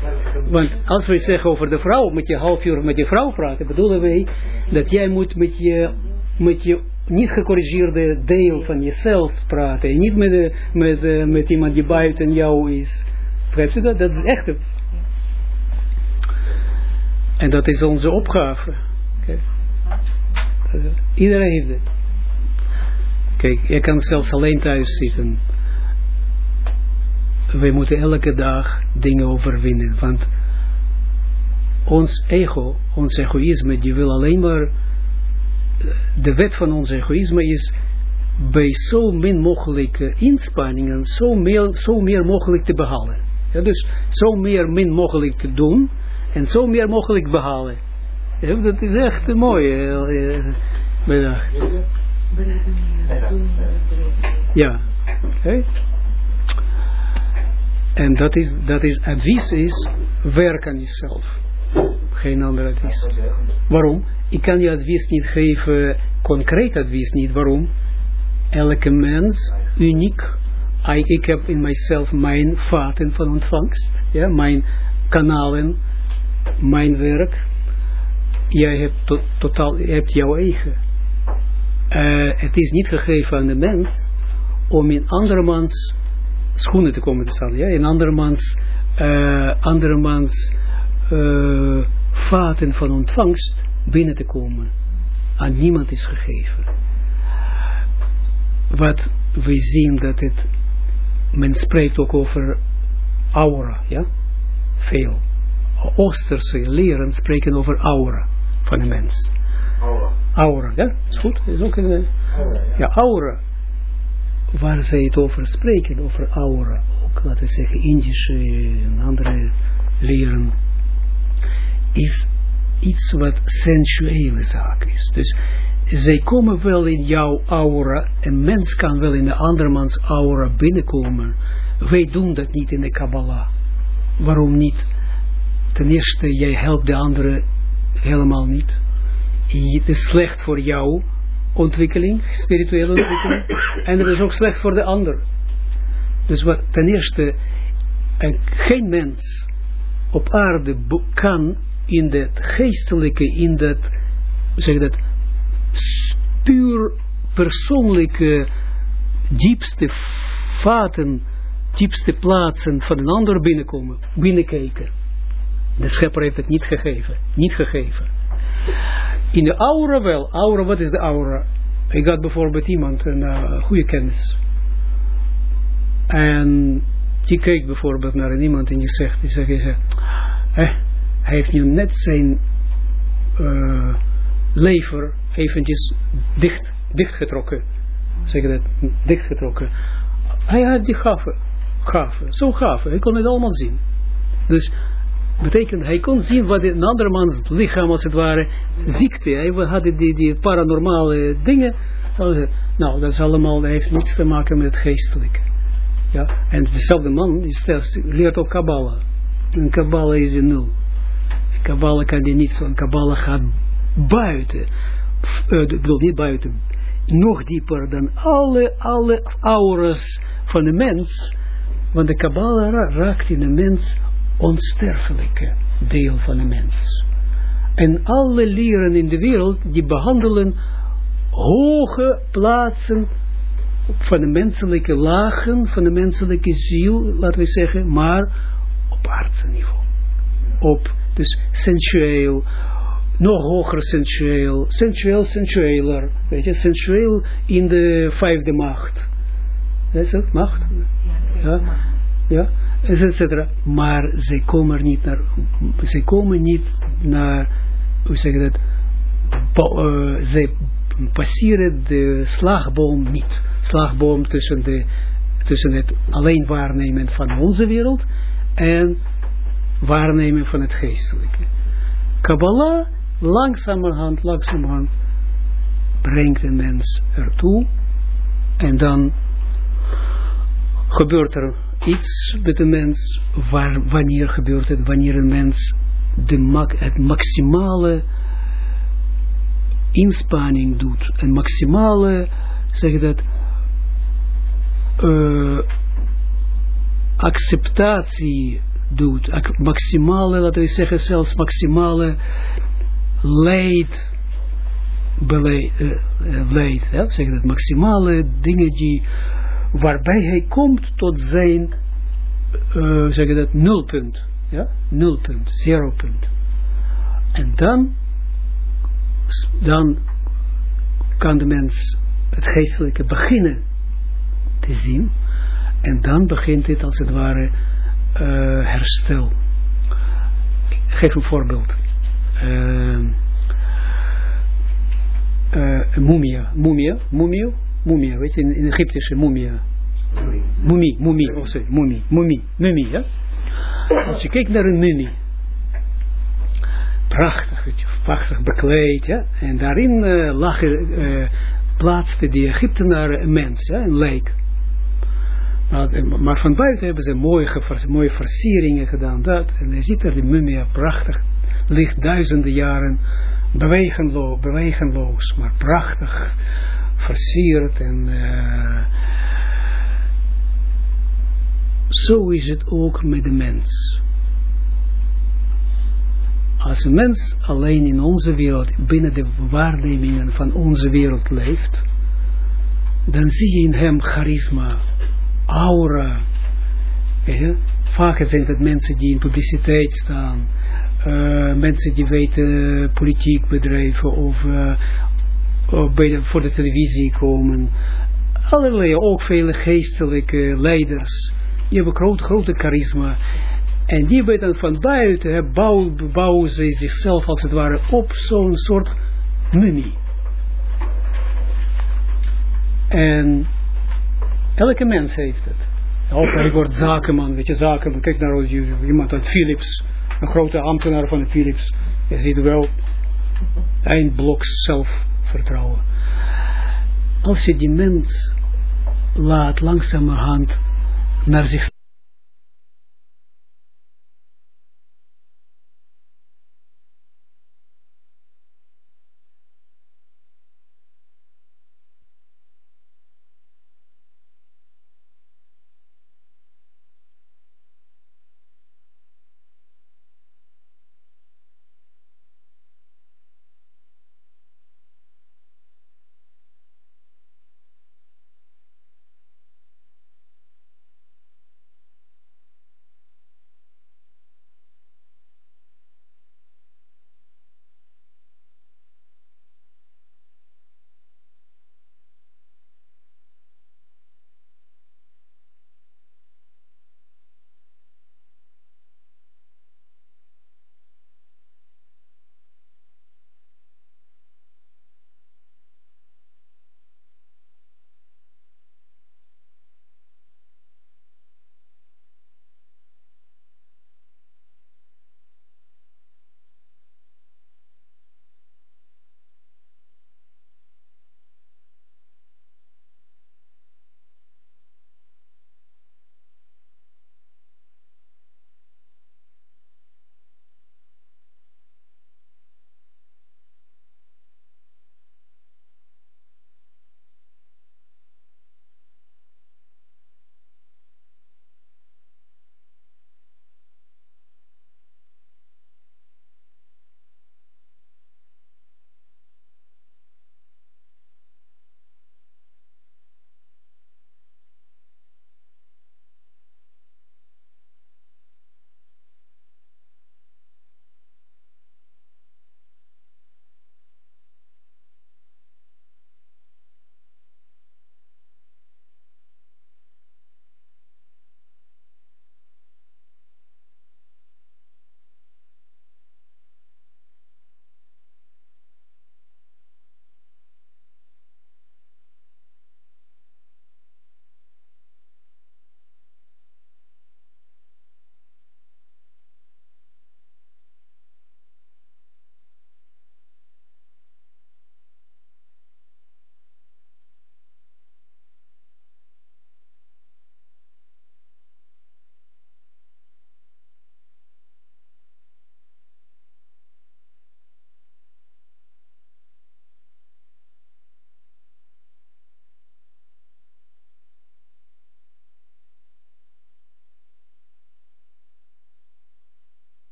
Want als we zeggen over de vrouw, met je half uur met je vrouw praten, bedoelen wij dat jij moet met je, met je niet gecorrigeerde deel van jezelf praten. Niet met, met, met iemand die buiten jou is. Begrijpt u dat? Dat is echt. En dat is onze opgave. Iedereen heeft het. Kijk, je kan zelfs alleen thuis zitten. Wij moeten elke dag dingen overwinnen. Want ons ego, ons egoïsme, die wil alleen maar de wet van ons egoïsme is bij zo min mogelijke inspanningen zo meer, zo meer mogelijk te behalen. Ja, dus zo meer min mogelijk te doen en zo meer mogelijk behalen. Dat is echt mooie uh, middag. Ja. En dat is, dat is advies is werk aan jezelf. Geen ander advies. Waarom? Ik kan je advies niet geven, concreet advies niet. Waarom? Elke mens, uniek. Ik, ik heb in mijzelf mijn vaten van ontvangst. Ja, mijn kanalen, mijn werk. Jij hebt to, totaal, hebt jouw eigen. Uh, het is niet gegeven aan de mens om in andermans schoenen te komen te staan. In andermans, uh, andermans uh, vaten van ontvangst binnen te komen. Aan niemand is gegeven. Wat we zien dat het, men spreekt ook over aura, ja, veel. Oosterse leren spreken over aura van de mens. Aura. Aura, ja, is goed, is ook een, Aura, ja. ja, aura. Waar zij het over spreken, over aura. Ook, laten we zeggen, Indische en andere leren. Is iets wat sensuele zaak is. Dus zij komen wel in jouw aura. Een mens kan wel in de andermans aura binnenkomen. Wij doen dat niet in de Kabbalah. Waarom niet? Ten eerste, jij helpt de andere helemaal niet. Het is slecht voor jouw ontwikkeling, spirituele ontwikkeling. en het is ook slecht voor de ander. Dus wat, ten eerste, en geen mens op aarde kan in dat geestelijke, in dat, zeg dat, puur persoonlijke, diepste vaten, diepste plaatsen van een ander binnenkomen, binnenkijken. De schepper heeft het niet gegeven, niet gegeven. In de aura wel, aura, wat is de aura? Ik had bijvoorbeeld iemand, een uh, goede kennis. En die kijkt bijvoorbeeld naar iemand en die zegt, die zegt, eh, hij heeft nu net zijn uh, lever eventjes dicht, dichtgetrokken. Zeg dat, dichtgetrokken. Hij had die gaven, gaven, zo gaven, hij kon het allemaal zien. Dus betekent, hij kon zien wat een andermans lichaam als het ware ziekte, hij had die, die paranormale dingen, nou dat is allemaal, heeft niets te maken met het geestelijke. Ja, en dezelfde man die leert ook Kabbalah. En Kabbalah is in nul. Kabbalah kan die niet zo, Kabbalah gaat buiten, uh, bedoel niet buiten, nog dieper dan alle, alle auras van de mens, want de Kabbalah raakt in de mens onsterfelijke deel van de mens. En alle leren in de wereld, die behandelen hoge plaatsen van de menselijke lagen, van de menselijke ziel, laten we zeggen, maar op aardse niveau. Op, dus sensueel, nog hoger sensueel, sensueel, sensueler, weet je, sensueel in de vijfde macht. Dat is het, macht? Ja, ja, et cetera. Maar ze komen niet naar, ze komen niet naar, hoe zeg je dat, uh, ze passeren de slagboom niet. Slagboom tussen, de, tussen het alleen waarnemen van onze wereld en waarnemen van het geestelijke. Kabbalah, langzamerhand, langzamerhand, brengt de mens ertoe. En dan gebeurt er iets met de mens, waar, wanneer gebeurt het, wanneer een mens de het maximale inspanning doet, een maximale, zeg dat, uh, acceptatie doet, maximale, laten we zeggen, zelfs maximale leid, beleid, uh, leid ja, zeg dat, maximale dingen die, waarbij hij komt tot zijn, uh, zeg dat, nulpunt, ja, nulpunt, zero punt. En dan dan kan de mens het geestelijke beginnen te zien. En dan begint dit als het ware uh, herstel. Ik geef een voorbeeld. Uh, uh, mumia, mumia, mumia, mumia, weet je, in, in Egyptische mumia. Mumie, mumie, oh mumie, mumie, ja. Als je kijkt naar een mumie, prachtig, weet je, prachtig bekleed, ja. En daarin uh, lag, uh, plaatste die Egyptenaren een mens, ja, een lijk. Maar, maar van buiten hebben ze mooie, mooie versieringen gedaan, dat. En je ziet er die mummia prachtig, ligt duizenden jaren bewegenloos, bewegenloos maar prachtig versierd en uh, zo is het ook met de mens. Als een mens alleen in onze wereld, binnen de waarnemingen van onze wereld leeft, dan zie je in hem charisma, aura. Vaak zijn het mensen die in publiciteit staan, uh, mensen die weten politiek bedrijven of, uh, of voor de televisie komen. Allerlei, ook vele geestelijke leiders. Die hebben groot, grote charisma. En die weten van buiten, bouwen, bouwen ze zichzelf als het ware op zo'n soort mummie. En elke mens heeft het. Ook hij wordt zakenman, weet je, zakenman. Kijk naar iemand uit Philips, een grote ambtenaar van Philips. Je ziet wel een blok zelfvertrouwen. Als je die mens laat langzamerhand naar zich